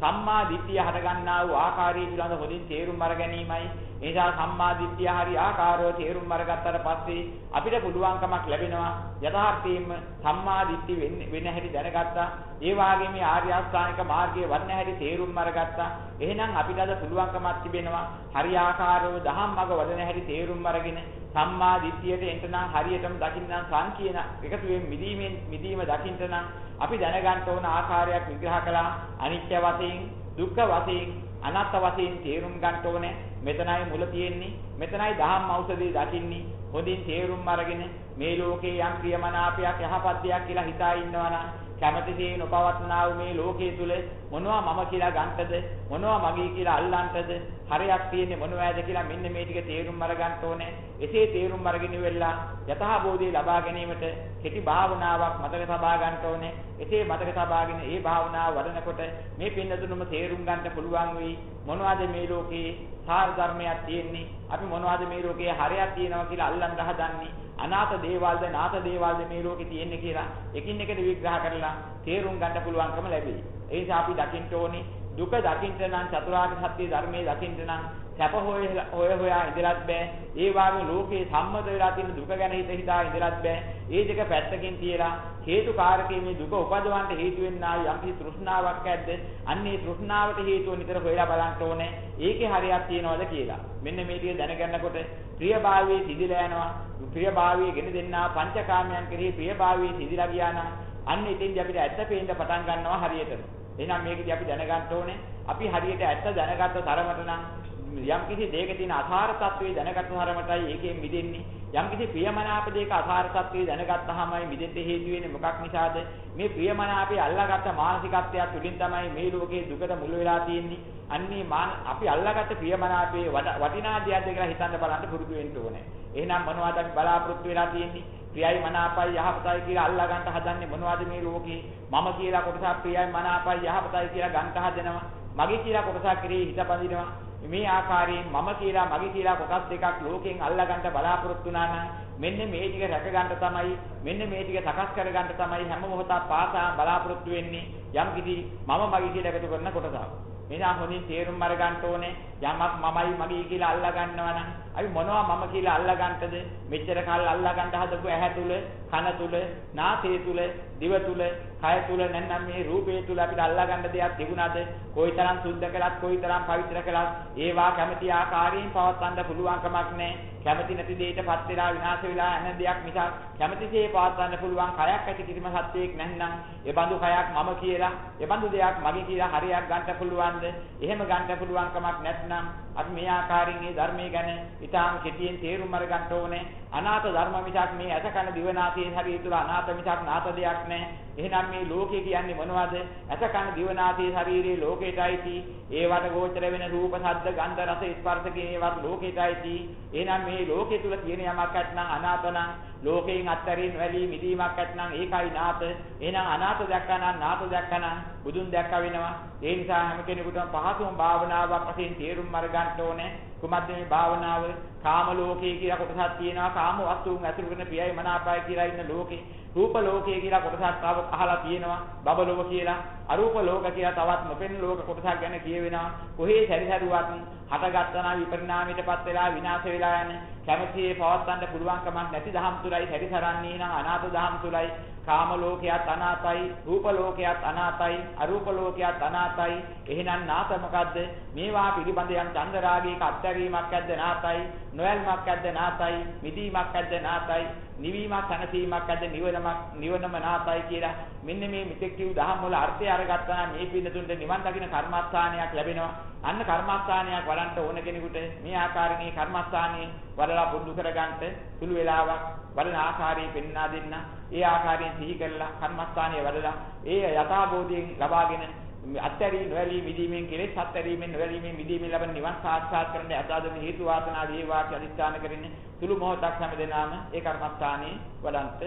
සම්මා දිට්ඨිය හටගන්නා වූ ආකාරය පිළිබඳ හොඳින් තේරුම් අර ගැනීමයි ඒ නිසා සම්මා දිට්ඨිය හරි ආකාරව තේරුම් අරගත්තට පස්සේ අපිට පුළුවන්කමක් ලැබෙනවා යථාර්ථයෙන්ම සම්මා දිට්ඨි වෙන හැටි දැනගත්තා. ඒ වාගේ මේ ආර්ය අෂ්ටාංගික මාර්ගයේ වර්ණ හැටි තේරුම් අරගත්තා. එහෙනම් අපිට අද පුළුවන්කමක් තිබෙනවා හරි ආකාරව දහම් මඟ වඩන හැටි තේරුම් අරගෙන සම්මා දිට්ඨියට එන්ටනම් හරියටම දකින්නම් සංකීන එකතුවෙන් මිදීමෙන් මිදීම දකින්න නම් අපි දැනගන්න ඕන ආකාරයක් විග්‍රහ කළා. අනිත්‍ය වශයෙන් දුක්ඛ වශයෙන් අනාත්ම වශයෙන් තේරුම් ගන්න ඕනේ. මෙතනයි මුල තියෙන්නේ. මෙතනයි දහම් ඖෂධය දකින්නේ. හොඳින් තේරුම් අරගෙන මේ ලෝකේ යම් ප්‍රියමනාපයක් යහපත් දෙයක් කියලා හිතා ඉන්නවනම් කැමැතිසේ නොපවත්නා වූ මේ ලෝකයේ තුල මොනවා මම කියලා ගන්නටද මොනවා මගේ කියලා අල්ලන්නටද හරයක් තියෙන්නේ මොනවද කියලා මෙන්න මේ ටික තේරුම් අරගන්න ඕනේ. එසේ තේරුම් අරගෙන ඉවෙලා යථාබෝධය ලබා ගැනීමට කෙටි භාවනාවක් මතක තබා ගන්න ඕනේ. එසේ මතක තබාගෙන ඒ භාවනාව වඩනකොට මේ පින්නතුනම තේරුම් ගන්න පුළුවන් වෙයි. මොනවද මේ ලෝකේ සාර ධර්මයක් තියෙන්නේ? අපි මොනවද මේ ලෝකේ හරයක් තියෙනවා කියලා අල්ලන්න හදන්නේ? අනාථ දේවල්ද නාථ දේවල්ද මේ ලෝකේ තියෙන්නේ කියලා එකින් එකට විග්‍රහ කරලා තේරුම් ගන්න පුළුවන්කම ලැබෙයි. ඒ නිසා අපි දකින්න ඕනේ දුක දකින්න නම් චතුරාර්ය සත්‍ය ධර්මයේ දකින්න නම් සැප හොය හොය හොයා ඉඳලත් බෑ. ඒ වගේ ලෝකේ සම්මත වෙලා තියෙන දුක ගැන හිත හිතා ඉඳලත් බෑ. ඒ දෙක පැත්තකින් තියලා හේතු කාරකේ මේ දුක උපදවන්න හේතු වෙන්නා යම් කිසි තෘෂ්ණාවක් ඇද්ද? අන්නේ තෘෂ්ණාවට හේතුව නිතර හොයලා බලන්න ඕනේ. ඒකේ හරියක් තියනවද කියලා. මෙන්න මේ ටික දැනගන්නකොට ප්‍රියභාවයේ සිදිලා යනවා. ප්‍රියභාවයේ ගෙන දෙන්නා පංචකාමයන් කෙරෙහි ප්‍රියභාවයේ සිදිලා ගියා නම් අන්න ඉතින්දී අපිට ඇත්ත පේන්න පටන් ගන්නවා හරියටම. එහෙනම් මේකදී අපි දැනගන්න ඕනේ අපි හරියට ඇත්ත දැනගත්ත තරමට නම් යම් කිසි දෙයක තියෙන අසාර තත්වයේ දැනගත්ත තරමටයි ඒකෙන් මිදෙන්නේ. යම්කිසි ප්‍රියමනාප දෙයක අසාර සත්‍යය දැනගත්තාමයි මිදෙන්න හේතු වෙන්නේ මොකක් නිසාද? මේ ප්‍රියමනාපේ අල්ලාගත්ත මානසිකත්වයක් තුළින් තමයි මේ ලෝකේ දුකට මුල් වෙලා තියෙන්නේ. අන්නේ මාන අපි අල්ලාගත්ත ප්‍රියමනාපේ වටිනා දෙයක්ද කියලා හිතන්න බලන්න පුරුදු වෙන්න ඕනේ. එහෙනම් මොනවද අපි බලාපොරොත්තු වෙලා තියෙන්නේ? ප්‍රියයි මනාපයි යහපතයි කියලා අල්ලා ගන්න හදන්නේ මොනවද මේ ලෝකේ? මම කියලා කොටසක් ප්‍රියයි මනාපයි යහපතයි කියලා ගන්න හදනවා. මගේ කියලා කොටසක් කෙරෙහි හිත බඳිනවා. මේ ආකාරයෙන් මම කියලා මගේ කියලා කොටස් දෙකක් ලෝකෙන් අල්ලා ගන්න බලාපොරොත්තු වුණා නම් මෙන්න මේ ටික රැක ගන්න තමයි මෙන්න මේ ටික සකස් කර ගන්න තමයි හැම මොහොතක් පාසා බලාපොරොත්තු වෙන්නේ යම් කිසි මම මගේ කියලා එකතු කරන කොටසක්. මෙන්න හොඳින් තේරුම් අරගන්න ඕනේ යමක් මමයි මගේ කියලා අල්ලා ගන්නවා නම් අපි මොනවා මම කියලා අල්ලා ගන්නද මෙච්චර කල් අල්ලා ගන්න හදපු ඇහැ තුල කන තුල නාසය තුල දිව තුල කය තුල නැත්නම් මේ රූපය තුල අපිට අල්ලා ගන්න දෙයක් තිබුණාද? කොයිතරම් සුද්ධ කළත් කොයිතරම් පවිත්‍ර කළත් ඒවා කැමැති ආකාරයෙන් පවත්වන්න පුළුවන් කමක් නැහැ. කැමැති නැති දෙයකටපත් වෙලා විනාශ වෙලා යන දෙයක් මිසක් කැමැතිසේ පවත්වන්න පුළුවන් කයක් ඇති කිසිම සත්‍යයක් නැත්නම් ඒ බඳු කයක් මම කියලා ඒ බඳු දෙයක් මගේ කියලා හරියක් ගන්න පුළුවන්ද? එහෙම ගන්න පුළුවන් කමක් නැත්නම් අපි මේ ආකාරයෙන් මේ ධර්මයේ ගැන ඊටාම කෙටියෙන් තේරුම් අරගන්න ඕනේ. අනාත ධර්ම මිසක් මේ ඇස කන දිව නාසය ශරීරය තුල අනාත මිසක් නාත දෙයක් නැහැ. එහෙනම් මේ ලෝකය කියන්නේ මොනවද? ඇස කන දිව නාසය ශරීරයේ ලෝකයටයි ඒවට ගෝචර වෙන රූප, ශබ්ද, ගන්ධ, රස, ස්පර්ශ කියන ඒවත් ලෝකයටයි එහෙනම් මේ ලෝකයේ තුල තියෙන යමක් නැත්නම් අනාතනම් ලෝකයෙන් අත්තරින් වැළී මිදීමක් නැත්නම් ඒකයි නාත. එහෙනම් අනාත දැක්කනම් නාත දැක්කනම් බුදුන් දැක්ක වෙනවා. ඒ නිසා හැම කෙනෙකුටම පහසුම භාවනාවක් වශයෙන් තේරුම් අරගන්න ඕනේ. කුමද්ද මේ භාවනාව? කාම ලෝකයේ කියලා කොටසක් තියෙනවා. කාම වස්තුන් ඇතුළු කරන ප්‍රියයි මනාපයි කියලා ඉන්න ලෝකේ. රූප ලෝකයේ කියලා කොටසක් අහලා තියෙනවා. බබලෝක කියලා. අරූප ලෝක කියලා තවත් නොපෙනෙන ලෝක කොටසක් ගැන කියවෙනවා. කොහේ සැරිසරුවත් හටගත්තනා විපරිණාමයටපත් වෙලා විනාශ වෙලා යන කැමැතිේ පවත්වන්න පුළුවන් කමක් නැති දහම් තුලයි හැරිසරන්නේ නම් අනාථ දහම් තුලයි කාම ලෝකයක් අනාතයි රූප ලෝකයක් අනාතයි අරූප ලෝකයක් අනාතයි එහෙනම් නාත මොකද්ද මේවා පිළිබඳ යම් චන්දරාගයක අත්හැරීමක් ඇද්ද නාතයි නොයල්මක් ඇද්ද නාතයි මිදීමක් ඇද්ද නාතයි නිවීමක් සැනසීමක් ඇද්ද නිවනමක් නිවනම නාතයි කියලා මෙන්න මේ මෙතෙක් කිව් දහම් වල අර්ථය අරගත්තා නම් මේ පින්නතුන්ට නිවන් දකින්න කර්මස්ථානයක් ලැබෙනවා අන්න කර්මස්ථානයක් වඩන්න ඕන කෙනෙකුට මේ ආකාරයේ කර්මස්ථානයේ වඩලා පුරුදු කරගන්න සුළු වෙලාවක් වඩන ආකාරය පෙන්වා දෙන්න. ඒ ආකාරයෙන් සිහි කරලා කර්මස්ථානයේ වඩලා ඒ යථාබෝධයෙන් ලබාගෙන අත්හැරී නොවැළී මිදීමෙන් කෙලෙස් අත්හැරීමෙන් නොවැළීමෙන් මිදීමෙන් ලබන නිවන් සාක්ෂාත් කරන්න අදාදම හේතු වාසනා වේවා කියලා අදිස්ථාන කරගෙන සුළු මොහොතක් හැම දෙනාම ඒ කර්මස්ථානයේ වඩන්ත.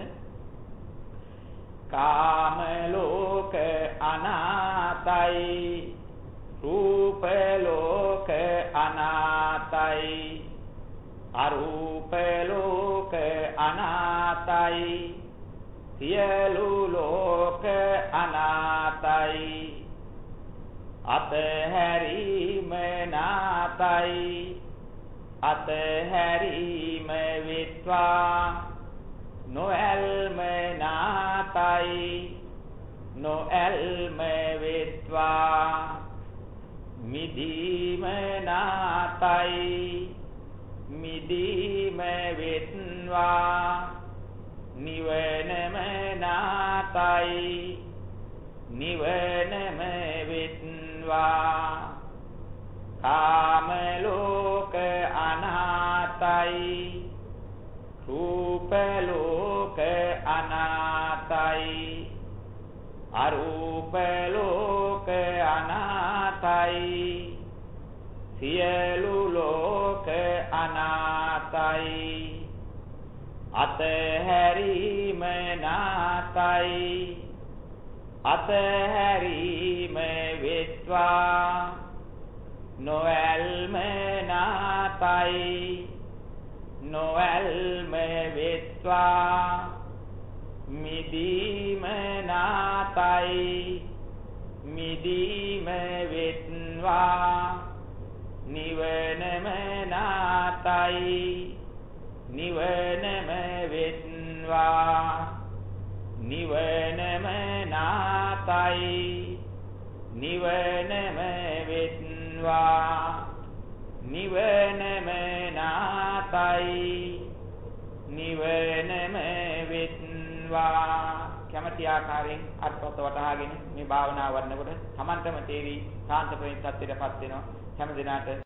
කාම ලෝක අනාතයි රූප ලෝක අනාතයි අරූප ලෝක අනාතයි සියලු ලෝක අනාතයි. අතහැරීම නාතයි අතහැරීම විත්වා නොඇල්ම නාතයි නොඇල්ම විත්වා මිදීම නාතයි මිදීම වෙත්වා නිවනම නාතයි නිවනම වෙත්වා කාම ලෝක අනාතයි. රූප ලෝක අනාතයි. අරූප ලෝක අනාතයි. සියලු ලෝක අනාතයි. අතහැරීම නාතයි. අතහැරීම වෙත්වා. නොඇල්ම නාතයි. නොඇල්ම වෙත්වා. මිදීම නාතයි. මිදීම වෙත්වා. නිවනම නාතයි. නිවනම වෙත්වා. නිවනම නාතයි. නිවනම වෙත්වා නිවනම නාතයි. නිවනම වෙත්වා කැමැති ආකාරයෙන් අර්ථවත් වටහාගෙන මේ භාවනාව වඩනකොට Tamanටම තේරි සාන්ත ප්‍රේම සත්‍යයටපත් වෙනවා. හැම දිනකට